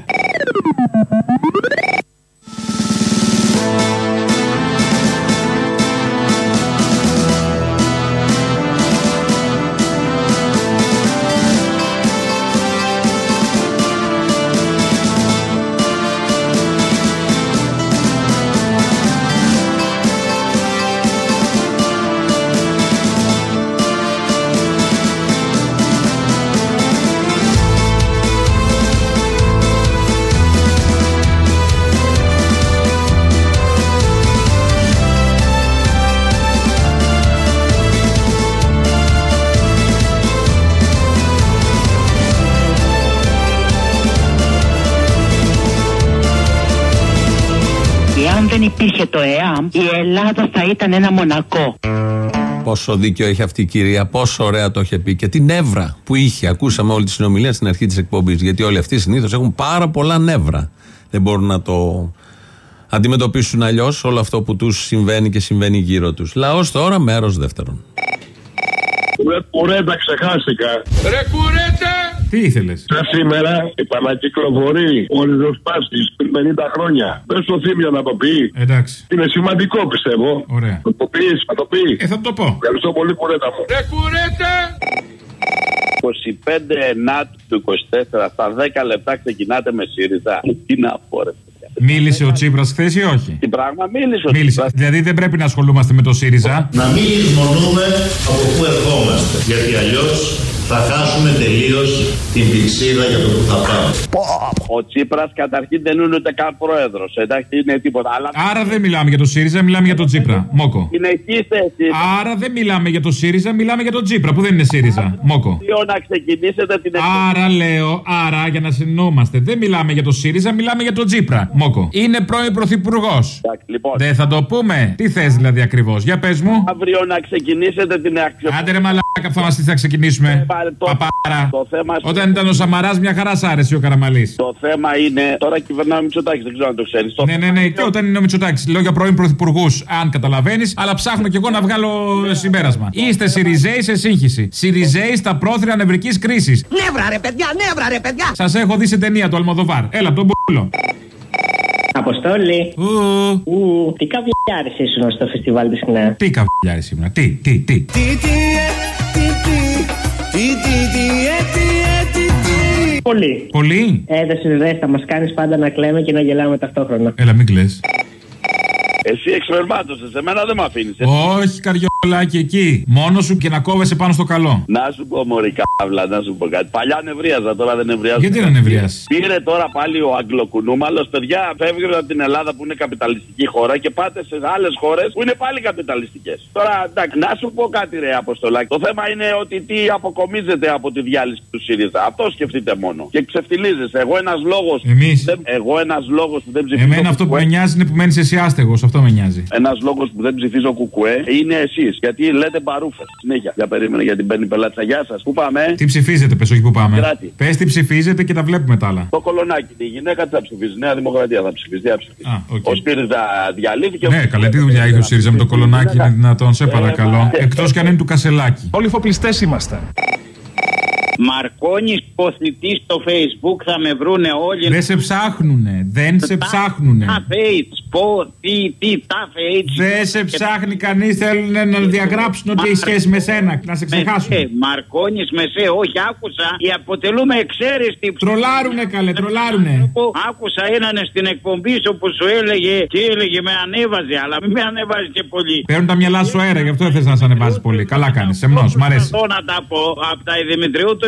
[SPEAKER 1] Υπήρχε το ΕΑΜ, η Ελλάδα θα ήταν ένα μονακό.
[SPEAKER 4] Πόσο δίκιο έχει αυτή η κυρία, πόσο ωραία το είχε πει και τι νεύρα που είχε. Ακούσαμε όλη τη συνομιλία στην αρχή της εκπομπής. Γιατί όλοι αυτοί συνήθως έχουν πάρα πολλά νεύρα. Δεν μπορούν να το αντιμετωπίσουν αλλιώς όλο αυτό που τους συμβαίνει και συμβαίνει γύρω τους. Λαός τώρα, μέρος δεύτερον.
[SPEAKER 22] Ρε κουρέτα, ξεχάστηκα.
[SPEAKER 14] Ρε κουρέτα! Τι ήθελες;
[SPEAKER 22] Σαν σήμερα επανακυκλοφορεί ο ριζοσπάστης πριν 50 χρόνια. Πες στο θύμιο να το πει.
[SPEAKER 14] Εντάξει.
[SPEAKER 22] Είναι σημαντικό πιστεύω.
[SPEAKER 14] Ωραία.
[SPEAKER 22] Θα το πεις, θα το πεις.
[SPEAKER 14] Ε, θα το πω.
[SPEAKER 22] Ευχαριστώ πολύ, κουρέτα μου.
[SPEAKER 14] Ρε κουρέτα!
[SPEAKER 23] 25 Ενάτου του 24, στα 10 λεπτά ξεκινάτε με ΣΥΡΙΖΑ. Τι να πω, ρε.
[SPEAKER 14] Μίλησε ο Τσίπρας χθες ή όχι;
[SPEAKER 23] Τι πράγμα μίλησε ο
[SPEAKER 14] Μίλησε.
[SPEAKER 23] Τσίπρας.
[SPEAKER 14] Δηλαδή δεν πρέπει να ασχολούμαστε με το ΣΥΡΙΖΑ.
[SPEAKER 24] Να μην λησμονούμε από πού ερχόμαστε. Γιατί αλλιώς θα χάσουμε τελείως την πηξίδα για το που θα πάμε.
[SPEAKER 23] Ο Τσίπρας καταρχήν δεν είναι ούτε καν πρόεδρος. Εντάξει, είναι τίποτα. Αλλά
[SPEAKER 14] Άρα δεν μιλάμε για το ΣΥΡΙΖΑ, μιλάμε για τον Τσίπρα. Μόκο.
[SPEAKER 23] συνεχίστε εσείς.
[SPEAKER 14] Άρα δεν μιλάμε για το ΣΥΡΙΖΑ, μιλάμε για τον Τσίπρα που δεν είναι ΣΥΡΙΖΑ. Μόκο.
[SPEAKER 23] να ξεκινήσετε την
[SPEAKER 14] Άρα λέω, άρα για να συνεννοούμαστε, δεν μιλάμε για το ΣΥΡΙΖΑ, μιλάμε για τον Τσίπρα. Μόκο. Είναι πρώην πρωθυπουργός.
[SPEAKER 23] λοιπόν.
[SPEAKER 14] Δεν θα το πούμε. Τι θες δηλαδή ακριβώς, για πες μου.
[SPEAKER 23] Αύριο να ξεκινήσετε την αξιοπρέπεια.
[SPEAKER 14] Άντε ρε μαλάκα που θα μας τι θα ξεκινήσουμε. Παπάρα.
[SPEAKER 23] Το θέμα
[SPEAKER 14] Όταν ήταν ο Σαμαράς, μια χαρά σ' άρεσε ο Καραμαλής.
[SPEAKER 23] Το θέμα είναι. Τώρα κυβερνάει ο Μητσοτάκης, δεν ξέρω αν το ξέρεις.
[SPEAKER 14] Ναι, ναι, ναι, και όταν είναι ο Μητσοτάκης. Λέω για πρώην πρωθυπουργούς, αν καταλαβαίνεις, αλλά ψάχνω κι εγώ να βγάλω συμπέρασμα. Είστε Σιριζέοι σε σύγχυση. Σιριζέοι στα πρόθυρα νευρικής κρίσης.
[SPEAKER 25] Νεύρα ρε παιδιά, νεύρα ρε παιδιά.
[SPEAKER 14] Σας έχω δει σε ταινία του Αλμοδοβάρ. Έλα, τον μπουλό.
[SPEAKER 26] Αποστόλη. Ου, τι καβλιάρης ήσουν στο φεστιβάλ της Νέα.
[SPEAKER 14] Τι καβλιάρη σήμερα, τι, τι, τι.
[SPEAKER 26] Πολύ.
[SPEAKER 14] Πολύ.
[SPEAKER 26] Έδωσε ιδέες, θα μας κάνεις πάντα να κλαίμε και να γελάμε ταυτόχρονα.
[SPEAKER 14] Έλα, μην κλαις.
[SPEAKER 23] Εσύ εξπερμάτωσε, εμένα δεν με αφήνεις.
[SPEAKER 14] Όχι, καριόλάκι εκεί. Μόνος σου και να κόβεσαι πάνω στο καλό.
[SPEAKER 23] Να σου πω, Μωρή καύλα, να σου πω κάτι. Παλιά νευρίαζα, τώρα δεν νευριάζω.
[SPEAKER 14] Γιατί να νευριάσει.
[SPEAKER 23] Πήρε τώρα πάλι ο Αγγλοκουνούμαλος, παιδιά, φεύγετε από την Ελλάδα που είναι καπιταλιστική χώρα και πάτε σε άλλες χώρες που είναι πάλι καπιταλιστικές. Τώρα, εντάξει, να σου πω κάτι, ρε Αποστολάκη. Το θέμα είναι ότι τι αποκομίζεται από τη διάλυση του ΣΥΡΙΖΑ. Αυτό σκεφτείτε μόνο. Και ξεφτιλίζεσαι. Εγώ ένας λόγος.
[SPEAKER 14] Εμείς.
[SPEAKER 23] Εγώ ένας λόγος που δεν ψηφίζω.
[SPEAKER 14] Εμένα αυτό που με νοιάζει είναι που μένεις εσύ άστεγος. Αυτό με νοιάζει.
[SPEAKER 23] Ένα λόγο που δεν ψηφίζω κουκουέ είναι εσείς. Γιατί λέτε μπαρούφες. Συνέχεια. Για περίμενε γιατί μπαίνει πελάτισσα. Γεια σας. Πού πάμε.
[SPEAKER 14] Τι ψηφίζετε, πες, όχι που πάμε.
[SPEAKER 23] Κράτη.
[SPEAKER 14] Πες τι ψηφίζετε και τα βλέπουμε τα άλλα.
[SPEAKER 23] Το κολονάκι. Η γυναίκα τι θα ψηφίζει. Νέα Δημοκρατία θα ψηφίσει. Τι θα ψηφίσει.
[SPEAKER 14] Α, οκ.
[SPEAKER 23] Ο ΣΥΡΙΖΑ διαλύθηκε.
[SPEAKER 14] Ναι, καλά, τι δουλειά είχε ο ΣΥΡΙΖΑ με το κολονάκι, είναι δυνατόν, σε παρακαλώ. Εκτό κι αν είναι του κασελάκι.
[SPEAKER 27] Όλοι εφοπλιστές είμαστε.
[SPEAKER 21] Μαρκόνη ποθητή στο facebook θα με βρούνε όλοι.
[SPEAKER 14] Δεν σε ψάχνουνε. Δεν σε ψάχνουνε.
[SPEAKER 21] Τα face, πω, τι, τι, τα face.
[SPEAKER 14] Δεν σε ψάχνει κανείς. Θέλουν να διαγράψουν ότι έχει σχέση με σένα. Να σε ξεχάσουν.
[SPEAKER 21] Μαρκόνη με σε, όχι, άκουσα. Οι αποτελούμε εξαίρεστη.
[SPEAKER 14] Τρολάρουνε καλέ, τρολάρουνε.
[SPEAKER 21] Άκουσα έναν στην εκπομπή σου που σου έλεγε τι έλεγε, με ανέβαζε, αλλά μην με ανέβαζε και πολύ.
[SPEAKER 14] Παίρνουν τα μυαλά σου αέρα, γι' αυτό δεν θες να σε ανεβάζει πολύ. Καλά κάνεις. Σεμνός, μ' αρέσει.
[SPEAKER 21] Αυτό να τα πω από τα Δημητριού του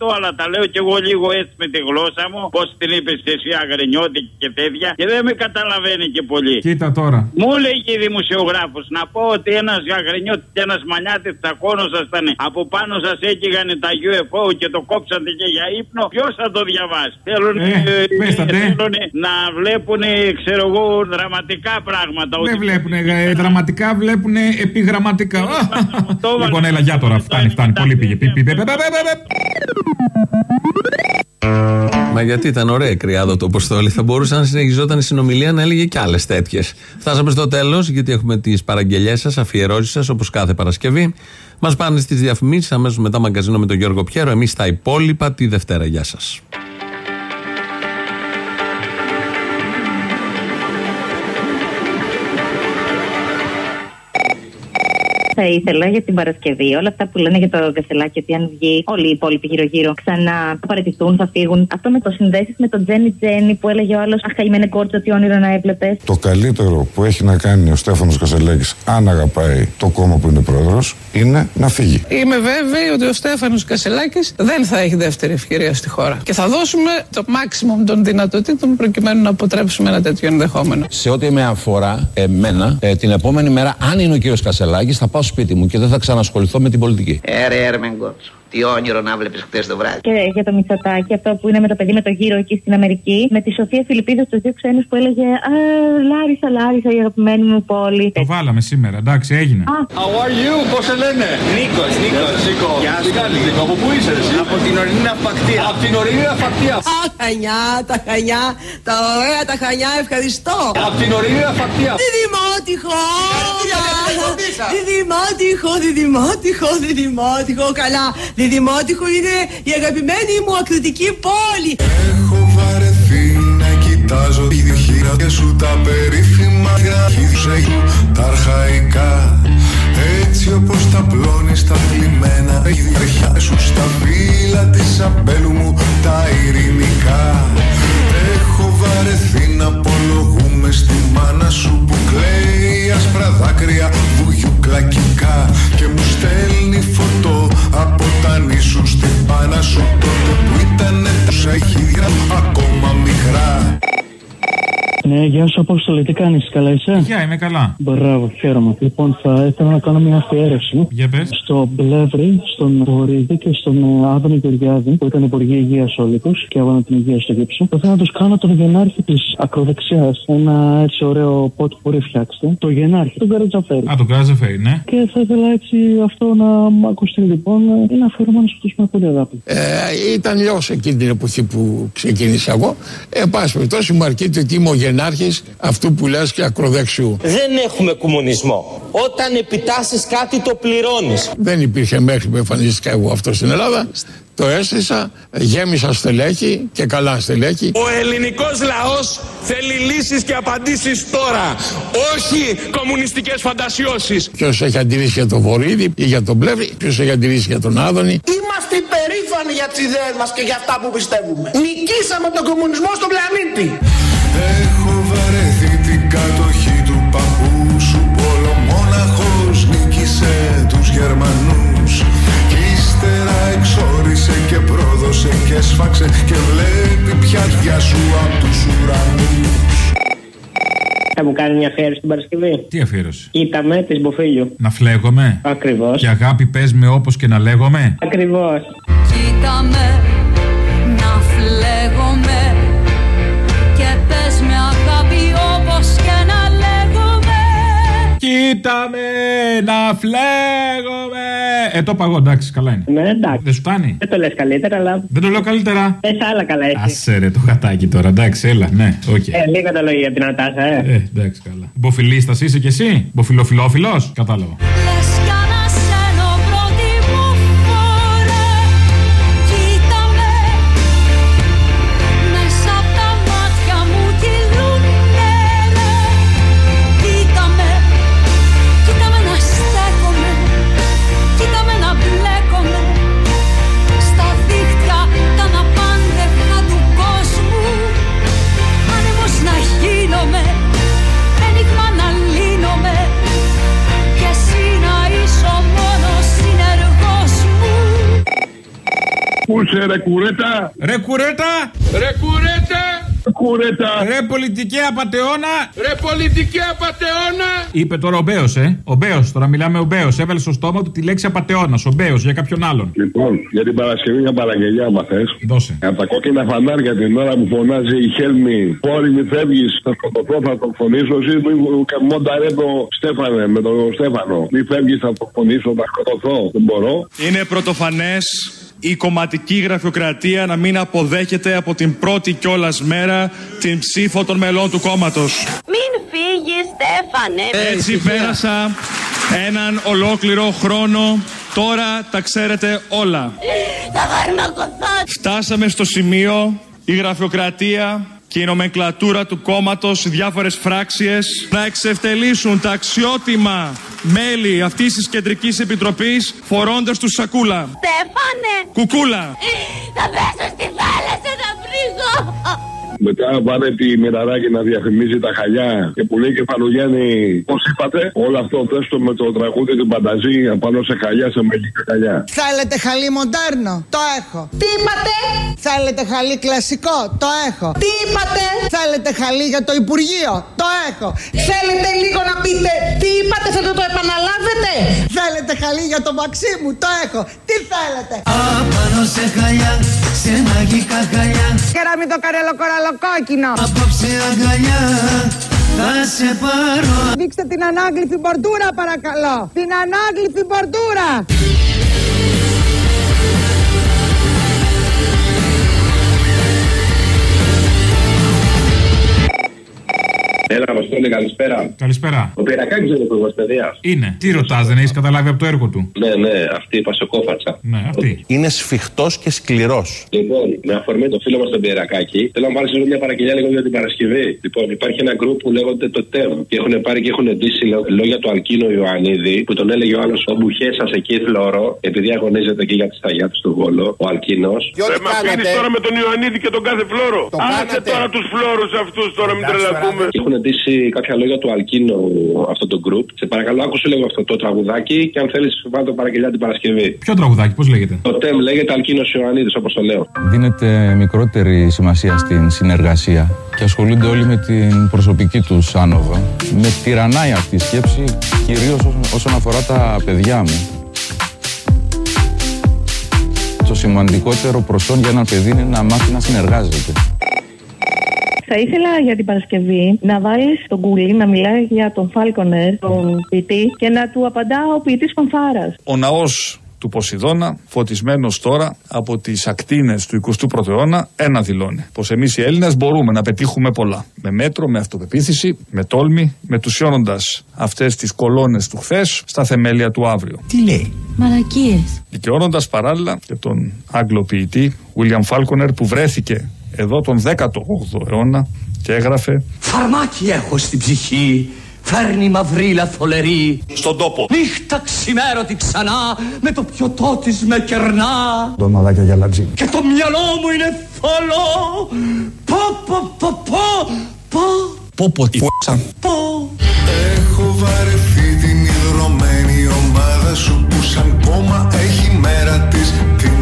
[SPEAKER 21] 78, αλλά τα λέω κι εγώ λίγο έτσι με τη γλώσσα μου. Πώς την είπες και εσύ, αγρινιώτικη και τέτοια. Και δεν με καταλαβαίνεις και πολύ.
[SPEAKER 14] Κοίτα τώρα.
[SPEAKER 21] Μου λέγει η δημοσιογράφος να πω ότι ένας γαγρινιώτης και ένας μανιάτης τσακόνο σα ήταν. Από πάνω σας έκυγαν τα UFO και το κόψατε και για ύπνο. Ποιος θα το διαβάσει; Θέλουν,
[SPEAKER 14] Ε, πες τα, ναι.
[SPEAKER 21] θέλουν να βλέπουν, ξέρω εγώ, δραματικά πράγματα.
[SPEAKER 14] Δεν βλέπουν δραματικά, βλέπουν επιγραμματικά. Λοιπόν, έλα, για τώρα. Φτάνει, φτάνει. Πολύ πήγε. Πι, πι, πι, πι, πι, πι, πι.
[SPEAKER 4] Μα γιατί ήταν ωραία η κρυάδα του Αποστόλη. Θα μπορούσε να συνεχιζόταν η συνομιλία να έλεγε και άλλες τέτοιες. Φτάσαμε στο τέλος, γιατί έχουμε τις παραγγελίε σας, αφιερώσεις σας, όπως κάθε Παρασκευή. Μας πάνε στις διαφημίσεις, αμέσως μετά μαγκαζίνο με τον Γιώργο Πιέρο. Εμείς τα υπόλοιπα τη Δευτέρα. Γεια σας.
[SPEAKER 8] Θα ήθελα για την Παρασκευή όλα αυτά που λένε για το Κασελάκι ότι αν βγει όλοι οι υπόλοιποι γύρω-γύρω ξανά θα παραιτηθούν, θα φύγουν. Αυτό με το συνδέσεις με το Τζένι Τζένι που έλεγε ο άλλος Αχ, καημένε κόρτσα, τι όνειρο να έβλεπες.
[SPEAKER 28] Το καλύτερο που έχει να κάνει ο Στέφανος Κασελάκης αν αγαπάει το κόμμα που είναι πρόεδρος είναι να φύγει.
[SPEAKER 29] Είμαι βέβαιη ότι ο Στέφανος Κασελάκης δεν θα έχει δεύτερη ευκαιρία στη χώρα. Και θα δώσουμε το maximum των δυνατοτήτων προκειμένου να αποτρέψουμε ένα τέτοιο ενδεχόμενο.
[SPEAKER 30] Σε ό,τι με αφορά εμένα, ε, την επόμενη μέρα, αν είναι ο κύριος Κασελάκης, θα πάω σπίτι μου και δεν θα ξανασχοληθώ με την πολιτική.
[SPEAKER 31] Έρε, Έρμεγκοτσο. Τι όνειρο να βλέπεις χτε το βράδυ;
[SPEAKER 8] Και για το Μητσοτάκι, αυτό που είναι με το παιδί με το γύρο εκεί στην Αμερική, με τη Σοφία Φιλιππίδου, του δύο ξένους που έλεγε Α, Λάρισα, Λάρισα, η αγαπημένη μου πόλη.
[SPEAKER 14] Το βάλαμε σήμερα, εντάξει, έγινε.
[SPEAKER 32] How are you, πώς σε λένε;
[SPEAKER 33] Νίκος, Νίκος.
[SPEAKER 32] Νίκος.
[SPEAKER 33] Γεια
[SPEAKER 32] Τι
[SPEAKER 33] σου.
[SPEAKER 32] κάνεις, Νίκο, από πού είσαι εσύ;
[SPEAKER 33] Από την ορεινή Ναυπακτία.
[SPEAKER 32] Από την ορεινή Ναυπακτία.
[SPEAKER 33] Α, χανιά, τα χανιά, τα ωραία τα χανιά, ευχαριστώ.
[SPEAKER 32] Από την ορεινή Ναυπακτία.
[SPEAKER 33] Διδημότυχο! Διδημότυχο, διδημότυχο, διδημότυχο, καλά. Διδημότυχο είναι η αγαπημένη μου ακριτική πόλη.
[SPEAKER 34] Έχω βαρεθεί να κοιτάζω τη χείρα και σου τα περίφημα γραφίδια τα αρχαϊκά έτσι όπως τα πλώνεις τα θλιμμένα αρχιά σου στα φύλλα της αμπέλου μου τα ειρηνικά
[SPEAKER 35] Απόστολη, τι κάνεις, καλά είσαι;
[SPEAKER 14] Γεια, είμαι καλά.
[SPEAKER 35] Μπράβο, χαίρομαι. Λοιπόν, θα ήθελα να κάνω μια αφιέρωση
[SPEAKER 14] Για πες.
[SPEAKER 35] στο Μπλεύρη, στον Βορύδη και στον ε, Άδωνη Γεωργιάδη, που ήταν Υπουργοί Υγείας όλοι τους και έβαλαν την υγεία στο γύψο. Θα ήθελα να τους κάνω τον γενάρχη της ακροδεξιάς. Ένα έτσι ωραίο πότ που μπορεί φτιάξετε. Το γενάρχη, τον Καρατζαφέρη.
[SPEAKER 14] Α, τον Κράζεφεϊ, ναι.
[SPEAKER 35] Και θα ήθελα έτσι αυτό να μ' ακουστεί λοιπόν. ε, Είναι αφιερωμένος σε αυτού με πολύ αγάπη.
[SPEAKER 36] Ε, ήταν λιώ εκείνη την εποχή που ξεκίνησα εγώ. Ε, Εν πάση περιπτώσει, μου αρκείται ότι είμαι ο γενάρχης αυτού που λες και ακροδεξιού.
[SPEAKER 37] Δεν έχουμε κομμουνισμό. Όταν επιτάσσεις κάτι το πληρώνεις.
[SPEAKER 36] Δεν υπήρχε μέχρι που εμφανίστηκα εγώ αυτό στην Ελλάδα. Το έστησα, γέμισα στελέχη και καλά στελέχη.
[SPEAKER 5] Ο ελληνικός λαός θέλει λύσεις και απαντήσεις τώρα. Όχι κομμουνιστικές φαντασιώσεις.
[SPEAKER 36] Ποιος έχει αντιρρήσει για τον Βορύδη ή για τον Πλεύρη, ποιος έχει αντιρρήσει για τον Άδωνη.
[SPEAKER 31] Είμαστε υπερήφανοι για τις ιδέες μας και για αυτά που πιστεύουμε. Νικήσαμε τον κομμουνισμό στον πλανήτη.
[SPEAKER 34] Έχω βαρεθεί την κατοχή του παππού σου Πολομόναχος νίκησε τους Γερμανούς Κι ύστερα εξόρισε και πρόδωσε και σφάξε Και βλέπει πια γεια σου απ' τους ουρανούς
[SPEAKER 26] Θα μου κάνει μια αφιέρωση την Παρασκευή;
[SPEAKER 14] Τι αφιέρωση;
[SPEAKER 26] Κοίταμε τη Μποφίλιου.
[SPEAKER 14] Να φλέγομαι;
[SPEAKER 26] Ακριβώς.
[SPEAKER 14] Και αγάπη πες με όπως και να λέγομαι;
[SPEAKER 26] Ακριβώς.
[SPEAKER 38] Κοίτα με
[SPEAKER 14] Κοίτα με να φλέγομαι. Ε, το παγώ, εντάξει, καλά είναι.
[SPEAKER 26] Ναι, εντάξει.
[SPEAKER 14] Δεν σου φτάνει;
[SPEAKER 26] Δεν το λες καλύτερα, αλλά.
[SPEAKER 14] Δεν το λέω καλύτερα.
[SPEAKER 26] Πες άλλα καλά έτσι.
[SPEAKER 14] Άσε ρε το χατάκι τώρα, εντάξει, έλα, ναι, οκ.
[SPEAKER 26] Ε, λίγο τα λόγια από την Ατάσα, ε.
[SPEAKER 14] Ε, εντάξει, καλά. Μποφιλίστας είσαι κι εσύ. Μποφιλοφιλόφιλος, κατάλαβα.
[SPEAKER 22] Πού είσαι ρε κουρέτα
[SPEAKER 14] Ρε κουρέτα!
[SPEAKER 5] Ρε κουρέτα!
[SPEAKER 22] Κουρέτα
[SPEAKER 14] Ρε πολιτική απατεώνα!
[SPEAKER 5] Ρε πολιτική απατεώνα!
[SPEAKER 14] Είπε τώρα ο Μπέος, ε. Ο Μπέος, τώρα μιλάμε ο Μπέος. Έβαλε στο στόμα του τη λέξη απατεώνα. Ο Μπέος για κάποιον άλλον.
[SPEAKER 22] Λοιπόν, για την Παρασκευή μια παραγγελιά, άμα θες.
[SPEAKER 14] Δώσε.
[SPEAKER 22] Από τα κόκκινα φανάρια την ώρα που φωνάζει η Χέλμη, Πόρη μη φεύγεις, θα σκοτωθώ, θα τον φωνήσω. Εσύ μου μόνταρε το Στέφανε με τον Στέφανο. Μη φεύγεις, θα τον φωνήσω, θα σκοτωθώ. Δεν μπορώ.
[SPEAKER 5] Είναι πρωτοφανές η κομματική γραφειοκρατία να μην αποδέχεται από την πρώτη κιόλας μέρα την ψήφο των μελών του κόμματος.
[SPEAKER 38] Μην φύγεις Στέφανε
[SPEAKER 5] Έτσι πέρασα έναν ολόκληρο χρόνο. Τώρα τα ξέρετε όλα.
[SPEAKER 38] Θα γαρνακωθώ
[SPEAKER 5] Φτάσαμε στο σημείο η γραφειοκρατία και η νομεκλατούρα του κόμματος, οι διάφορες φράξιες να εξευτελίσουν τα αξιότιμα μέλη αυτής της κεντρικής επιτροπής φορώντας τους σακούλα.
[SPEAKER 38] Στέφανε
[SPEAKER 5] Κουκούλα.
[SPEAKER 38] Θα πέσω στη θάλασσα να βρίγω
[SPEAKER 22] Μετά βάλε τη Μεραράκη να διαφημίζει τα χαλιά και που λέει Κεφαλογιάννη, πώς είπατε, όλο αυτό θες το με το τραγούδι του Πανταζή απάνω σε χαλιά, σε μελικά χαλιά.
[SPEAKER 31] Θέλετε χαλί μοντέρνο, το έχω. Τι είπατε; Θέλετε χαλί κλασικό, το έχω. Τι είπατε; Θέλετε χαλί για το Υπουργείο, το έχω. Θέλετε λίγο να πείτε τι είπατε, θέλετε να το επαναλάβετε; Θέλετε χαλί για το μαξί μου, το έχω. Τι θέλετε;
[SPEAKER 12] Απάνω σε χαλιά, σε μαγικά χαλιά
[SPEAKER 31] Κεραμί το καρέλο κοραλοκόκκινο.
[SPEAKER 12] Απόψε αγκαλιά, θα σε πάρω
[SPEAKER 31] Δείξτε την ανάγλυφη μπορτούρα παρακαλώ. Την ανάγλυφη μπορτούρα.
[SPEAKER 39] Αποστόλη, καλησπέρα.
[SPEAKER 14] Καλησπέρα.
[SPEAKER 39] Ο Πυρακάκης είναι υπουργός παιδείας.
[SPEAKER 14] Είναι. Τι ρωτάς, δεν έχεις καταλάβει από το έργο του;
[SPEAKER 39] Ναι, ναι, αυτή η πασοκόφατσα.
[SPEAKER 14] Ναι, αυτή.
[SPEAKER 36] Είναι σφιχτός και σκληρός.
[SPEAKER 39] Λοιπόν, με αφορμή το φίλο μας τον Πυρακάκη, θέλω να βάλω σε μια παραγγελιά λίγο για την Παρασκευή. Λοιπόν, υπάρχει ένα γκρουπ που λέγονται το ΤΕΒ και έχουν πάρει και έχουν ντύσει λό- λόγια του Αλκίνο Ιωαννίδη που τον έλεγε ο άλλος Ο μπουχές σας εκεί φλόρο, επειδή αγωνίζεται και για τη σταγιά του του Βόλο, ο Αλκίνος.
[SPEAKER 22] Ε, μας πίνεις τώρα με τον Ιωαννίδη και τον κάθε φλόρο. Άσε τώρα τους φλόρους αυτούς τώρα, μην τρελαθούμε.
[SPEAKER 39] Και έχουν ντύσει κάποια λόγια του Αλκίνο αυτό το γκρουπ. Σε παρακαλώ, άκουσε λίγο αυτό το τραγουδάκι και αν θέλεις, βάλω το παραγγελιά την Παρασκευή.
[SPEAKER 14] Ποιο τραγουδάκι, πώς λέγεται;
[SPEAKER 39] Το ΤΕΜ λέγεται Αλκίνος Ιωαννίδης, όπως το λέω.
[SPEAKER 35] Δίνεται μικρότερη σημασία στην συνεργασία και ασχολούνται όλοι με την προσωπική τους άνοδο. Με τυραννάει αυτή η σκέψη, κυρίως όσον αφορά τα παιδιά μου. Το σημαντικότερο προσόν για ένα παιδί είναι να μάθει να συνεργάζεται.
[SPEAKER 17] Θα ήθελα για την Παρασκευή να βάλεις τον κούλι να μιλάει για τον Φάλκονερ, τον ποιητή, και να του απαντά ο ποιητής Φανφάρας.
[SPEAKER 5] Ο ναός του Ποσειδώνα, φωτισμένος τώρα από τις ακτίνες του 21ου αιώνα, ένα δηλώνει. Πως εμείς οι Έλληνες μπορούμε να πετύχουμε πολλά. Με μέτρο, με αυτοπεποίθηση, με τόλμη, μετουσιώνοντας αυτές τις κολόνες του χθες στα θεμέλια του αύριο.
[SPEAKER 12] Τι λέει;
[SPEAKER 17] Μαλακίες.
[SPEAKER 5] Δικαιώνοντας παράλληλα και τον Άγγλο ποιητή William Falconer που βρέθηκε εδώ τον 18ο αιώνα και έγραφε
[SPEAKER 12] Φαρμάκι έχω στην ψυχή Φέρνει μαυρίλα θολερή
[SPEAKER 5] Στον τόπο.
[SPEAKER 12] Νύχτα ξημέρωτη ξανά Με το πιωτό της με κερνά.
[SPEAKER 35] Ντοναδάκια για λατζί.
[SPEAKER 12] Και το μυαλό μου είναι θολό. Πω πω πω πω Πω
[SPEAKER 35] Πω πω, τι
[SPEAKER 12] πω
[SPEAKER 34] Έχω βαρεθεί την ιδρωμένη ομάδα σου που σαν κόμμα έχει μέρα της. Την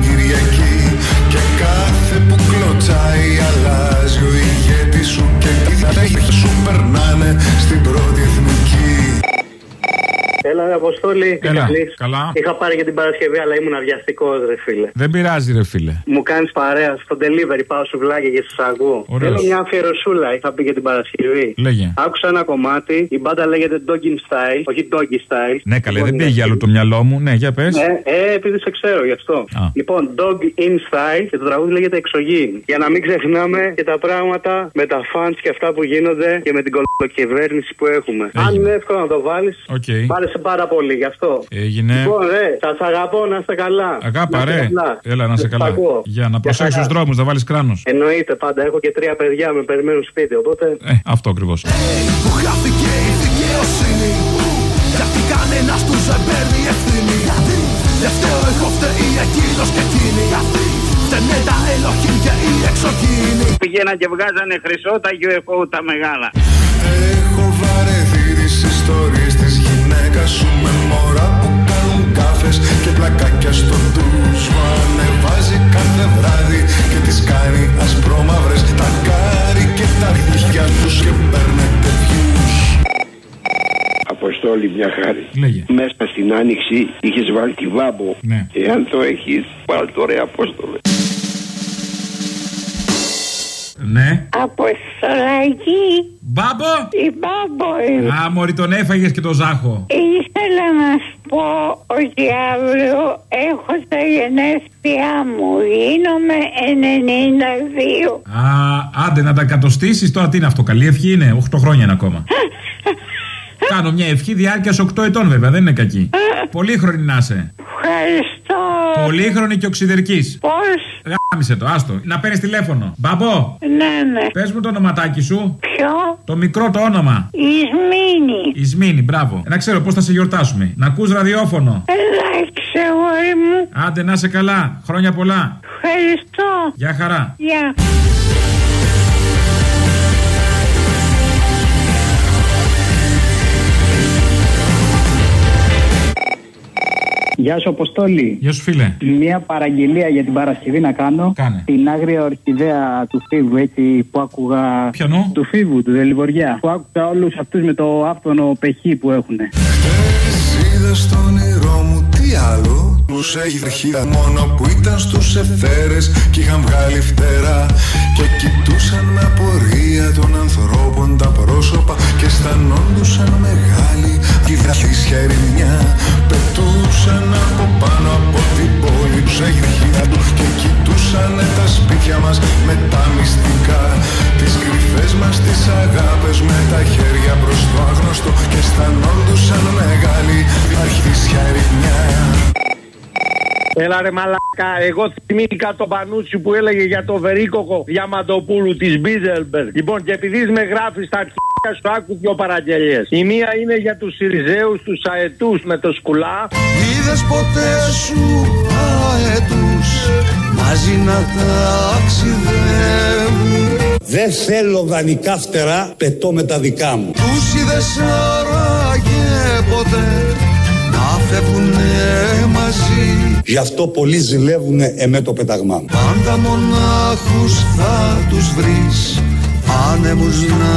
[SPEAKER 34] κλωτσάει αλλάζει ο ηγέτης σου και τι θα έχει σου περνάνε στην πρώτη εθνική.
[SPEAKER 40] Έλα, ρε Αποστόλη. τι
[SPEAKER 14] Έλα,
[SPEAKER 40] κάνεις;
[SPEAKER 14] καλά.
[SPEAKER 40] Είχα πάρει για την Παρασκευή, αλλά ήμουν αδιαστικός, ρε φίλε.
[SPEAKER 14] Δεν πειράζει, ρε φίλε.
[SPEAKER 40] Μου κάνεις παρέα στο delivery, πάω σουβλάκια και σας ακούω.
[SPEAKER 14] Ωραίος.
[SPEAKER 40] Θέλω μια αφιερωσούλα, είχα πει για την Παρασκευή.
[SPEAKER 14] Λέγε.
[SPEAKER 40] Άκουσα ένα κομμάτι, η μπάντα λέγεται Dogging Style, όχι Doggy Style.
[SPEAKER 14] Ναι, καλέ, δεν
[SPEAKER 40] Λοιπόν,
[SPEAKER 14] πήγε άλλο το μυαλό μου. Ναι, για πες.
[SPEAKER 40] Ε, ε, επειδή σε ξέρω γι' αυτό.
[SPEAKER 14] Α.
[SPEAKER 40] Λοιπόν, Dog in Style και το τραγούδι λέγεται Εξωγήινη. Για να μην ξεχνάμε και τα πράγματα με τα funds και αυτά που γίνονται και με την κωλοκυβέρνηση που έχουμε. Αν είναι εύκολο να το βάλεις,
[SPEAKER 14] Οκ.
[SPEAKER 40] μ' άρεσε πάρα πολύ γι' αυτό.
[SPEAKER 14] Έγινε.
[SPEAKER 40] Λοιπόν, ρε, σας αγαπώ, να είστε καλά.
[SPEAKER 14] Αγάπα,
[SPEAKER 40] Να είστε
[SPEAKER 14] ρε.
[SPEAKER 40] καλά.
[SPEAKER 14] Έλα, να σε
[SPEAKER 40] Σας
[SPEAKER 14] καλά.
[SPEAKER 40] ακούω.
[SPEAKER 14] Για να
[SPEAKER 40] Γεια
[SPEAKER 14] προσέξεις
[SPEAKER 40] χαρά.
[SPEAKER 14] τους δρόμους, να βάλεις κράνος.
[SPEAKER 40] Εννοείται πάντα, έχω και τρία παιδιά με περιμένουν σπίτι, οπότε.
[SPEAKER 14] Ε, αυτό ακριβώς.
[SPEAKER 12] Που χάθηκε η δικαιοσύνη Γιατί κανένας τους δεν παίρνει ευθύνη Γιατί; Δεν φταίω εγώ φταίει εκείνος και εκείνη Γιατί; Φταίνε τα ελοχή και οι εξωγήινοι
[SPEAKER 21] Πήγαιναν και βγάζανε χρυσό τα UFO τα μεγάλα.
[SPEAKER 41] Αποστόλη μια χάρη.
[SPEAKER 14] Λέγε.
[SPEAKER 41] Μέσα στην άνοιξη είχες βάλει τη βάμπο.
[SPEAKER 14] Ναι.
[SPEAKER 41] Εάν το έχεις, βάλει το ρε Απόστολε.
[SPEAKER 14] Ναι.
[SPEAKER 42] Αποστολάκη,
[SPEAKER 14] Μπάμπο!
[SPEAKER 42] η μπάμπο είμαι.
[SPEAKER 14] Α, μωρή τον έφαγες και το ζάχο.
[SPEAKER 42] Ήθελα να σου πω ότι αύριο έχω τα γενέθλιά μου. Γίνομαι 92.
[SPEAKER 14] Α, άντε να τα κατοστήσεις τώρα τι είναι αυτό. Καλή ευχή είναι. 8 χρόνια είναι ακόμα. Κάνω μια ευχή διάρκειας 8 ετών βέβαια, δεν είναι κακή. Πολύχρονη να είσαι.
[SPEAKER 42] Ευχαριστώ.
[SPEAKER 14] Πολύχρονη και οξυδερκής.
[SPEAKER 42] Πώς;
[SPEAKER 14] Γάμισε το, άστο. Να παίρνεις τηλέφωνο. Μπαμπό,
[SPEAKER 42] Ναι, ναι.
[SPEAKER 14] πες μου το ονοματάκι σου.
[SPEAKER 42] Ποιο;
[SPEAKER 14] Το μικρό το όνομα.
[SPEAKER 42] Ισμήνη.
[SPEAKER 14] Ισμήνη, μπράβο. Να ξέρω πώς θα σε γιορτάσουμε. Να ακούς ραδιόφωνο.
[SPEAKER 42] Εντάξει, αγόρι μου.
[SPEAKER 14] Άντε να είσαι καλά. Χρόνια πολλά.
[SPEAKER 42] Ευχαριστώ.
[SPEAKER 14] Γεια χαρά.
[SPEAKER 42] Γεια.
[SPEAKER 43] Γεια σου, Αποστόλη.
[SPEAKER 14] Γεια σου, φίλε.
[SPEAKER 43] Μία παραγγελία για την Παρασκευή να κάνω.
[SPEAKER 14] Κάνε.
[SPEAKER 43] Την άγρια ορχιδέα του Φίβου, έτσι που άκουγα.
[SPEAKER 14] Ποιανού;
[SPEAKER 43] Του Φίβου, του Δελιβοριά. Που άκουγα όλους αυτούς με το άφθονο πεχή που έχουν.
[SPEAKER 34] Είδα στον όνειρό μου τι άλλο Τους έχει αρχίδα μόνο που ήταν στους ευθέρες Κι είχαν βγάλει φτερά. Και κοιτούσαν με απορία των ανθρώπων τα πρόσωπα Και αισθανόντουσαν μεγάλη Τη δαχύσια ερημιά Πετούσαν από πάνω από την πόλη Τους έχει αρχίδα του Και κοιτούσαν τα σπίτια μας με τα μυστικά. Τις κρυφές μας τις αγάπες Με τα χέρια προς το άγνωστο. Και αισθανόντουσαν μεγάλη αρχίσια ερημιά
[SPEAKER 40] Έλα ρε μαλάκα, εγώ θυμήθηκα το Πανούτσι που έλεγε για το βερίκοκο Διαμαντοπούλου της Μπίζελμπεργκ. Λοιπόν, και επειδή με γράφεις στα αρχαία σου άκου δύο παραγγελίες. Η μία είναι για τους Σιριζέους, τους Αετούς με το σκουλά.
[SPEAKER 44] Είδες ποτέ σου αετούς μαζί να ταξιδεύουν
[SPEAKER 36] Δεν θέλω δανεικά φτερά, πετώ με τα δικά μου.
[SPEAKER 44] Τους είδες άραγε ποτέ να φεύγουνε μαζί
[SPEAKER 36] Γι' αυτό πολλοί ζηλεύουνε εμέ το πεταγμά μου.
[SPEAKER 44] Πάντα μονάχους θα τους βρεις άνεμους να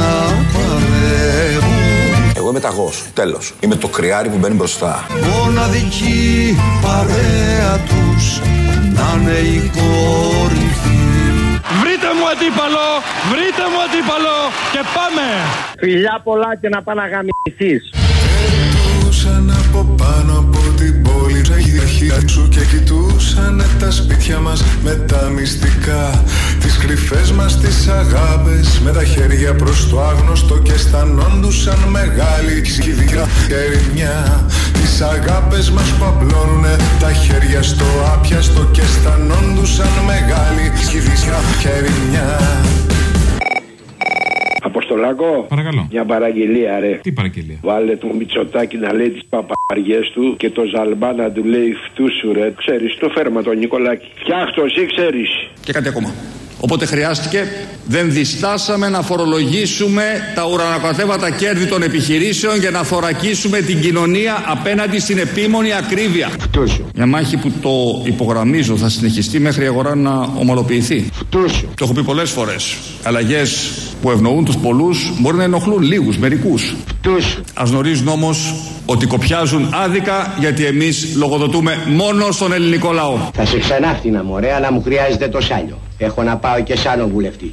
[SPEAKER 44] παρεύουν
[SPEAKER 45] Εγώ είμαι ταγός, τέλος. Είμαι το κρυάρι που μπαίνει μπροστά.
[SPEAKER 44] Μοναδική παρέα τους να είναι η κορυφή
[SPEAKER 46] Βρείτε μου αντίπαλο, βρείτε μου αντίπαλο και πάμε.
[SPEAKER 40] Φιλιά πολλά και να πάνε να γαμηθείς.
[SPEAKER 34] Κοιτούσαν τα σπίτια μας με τα μυστικά. Τις κρυφές μας τις αγάπες με τα χέρια προς το άγνωστο Και αισθανόντουσαν μεγάλη σκηδιά και ερημιά Τις αγάπες μας που απλώνουνε τα χέρια στο άπιαστο Και αισθανόντουσαν μεγάλη σκηδιά και ερημιά
[SPEAKER 39] Αποστολάκο.
[SPEAKER 14] Παρακαλώ.
[SPEAKER 39] Μια παραγγελία, ρε.
[SPEAKER 14] Τι παραγγελία;
[SPEAKER 39] Βάλε το Μητσοτάκι να λέει τις παπαριές του και το Ζαλμπά να του λέει φτούσου, ρε. Ξέρεις, το φέρμα τον Νικολάκη. Φτιάχτο, εσύ ξέρεις.
[SPEAKER 5] Και κάτι ακόμα. Οπότε χρειάστηκε, δεν διστάσαμε να φορολογήσουμε τα ουρανοκατέβατα κέρδη των επιχειρήσεων για να θωρακίσουμε την κοινωνία απέναντι στην επίμονη ακρίβεια.
[SPEAKER 36] Φτούσου.
[SPEAKER 5] Μια μάχη που το υπογραμμίζω θα συνεχιστεί μέχρι η αγορά να ομαλοποιηθεί.
[SPEAKER 36] Φτούσου.
[SPEAKER 5] Το έχω πει πολλές φορές. Αλλαγές που ευνοούν τους πολλούς μπορεί να ενοχλούν λίγους, μερικούς.
[SPEAKER 36] Φτούσου.
[SPEAKER 5] Α γνωρίζουν όμως ότι κοπιάζουν άδικα γιατί εμείς λογοδοτούμε μόνο στον ελληνικό λαό.
[SPEAKER 47] Θα σε ξανάφτινα μωρέ, αλλά μου χρειάζεται το σάλιο. Έχω να πάω και σ' άλλον βουλευτή.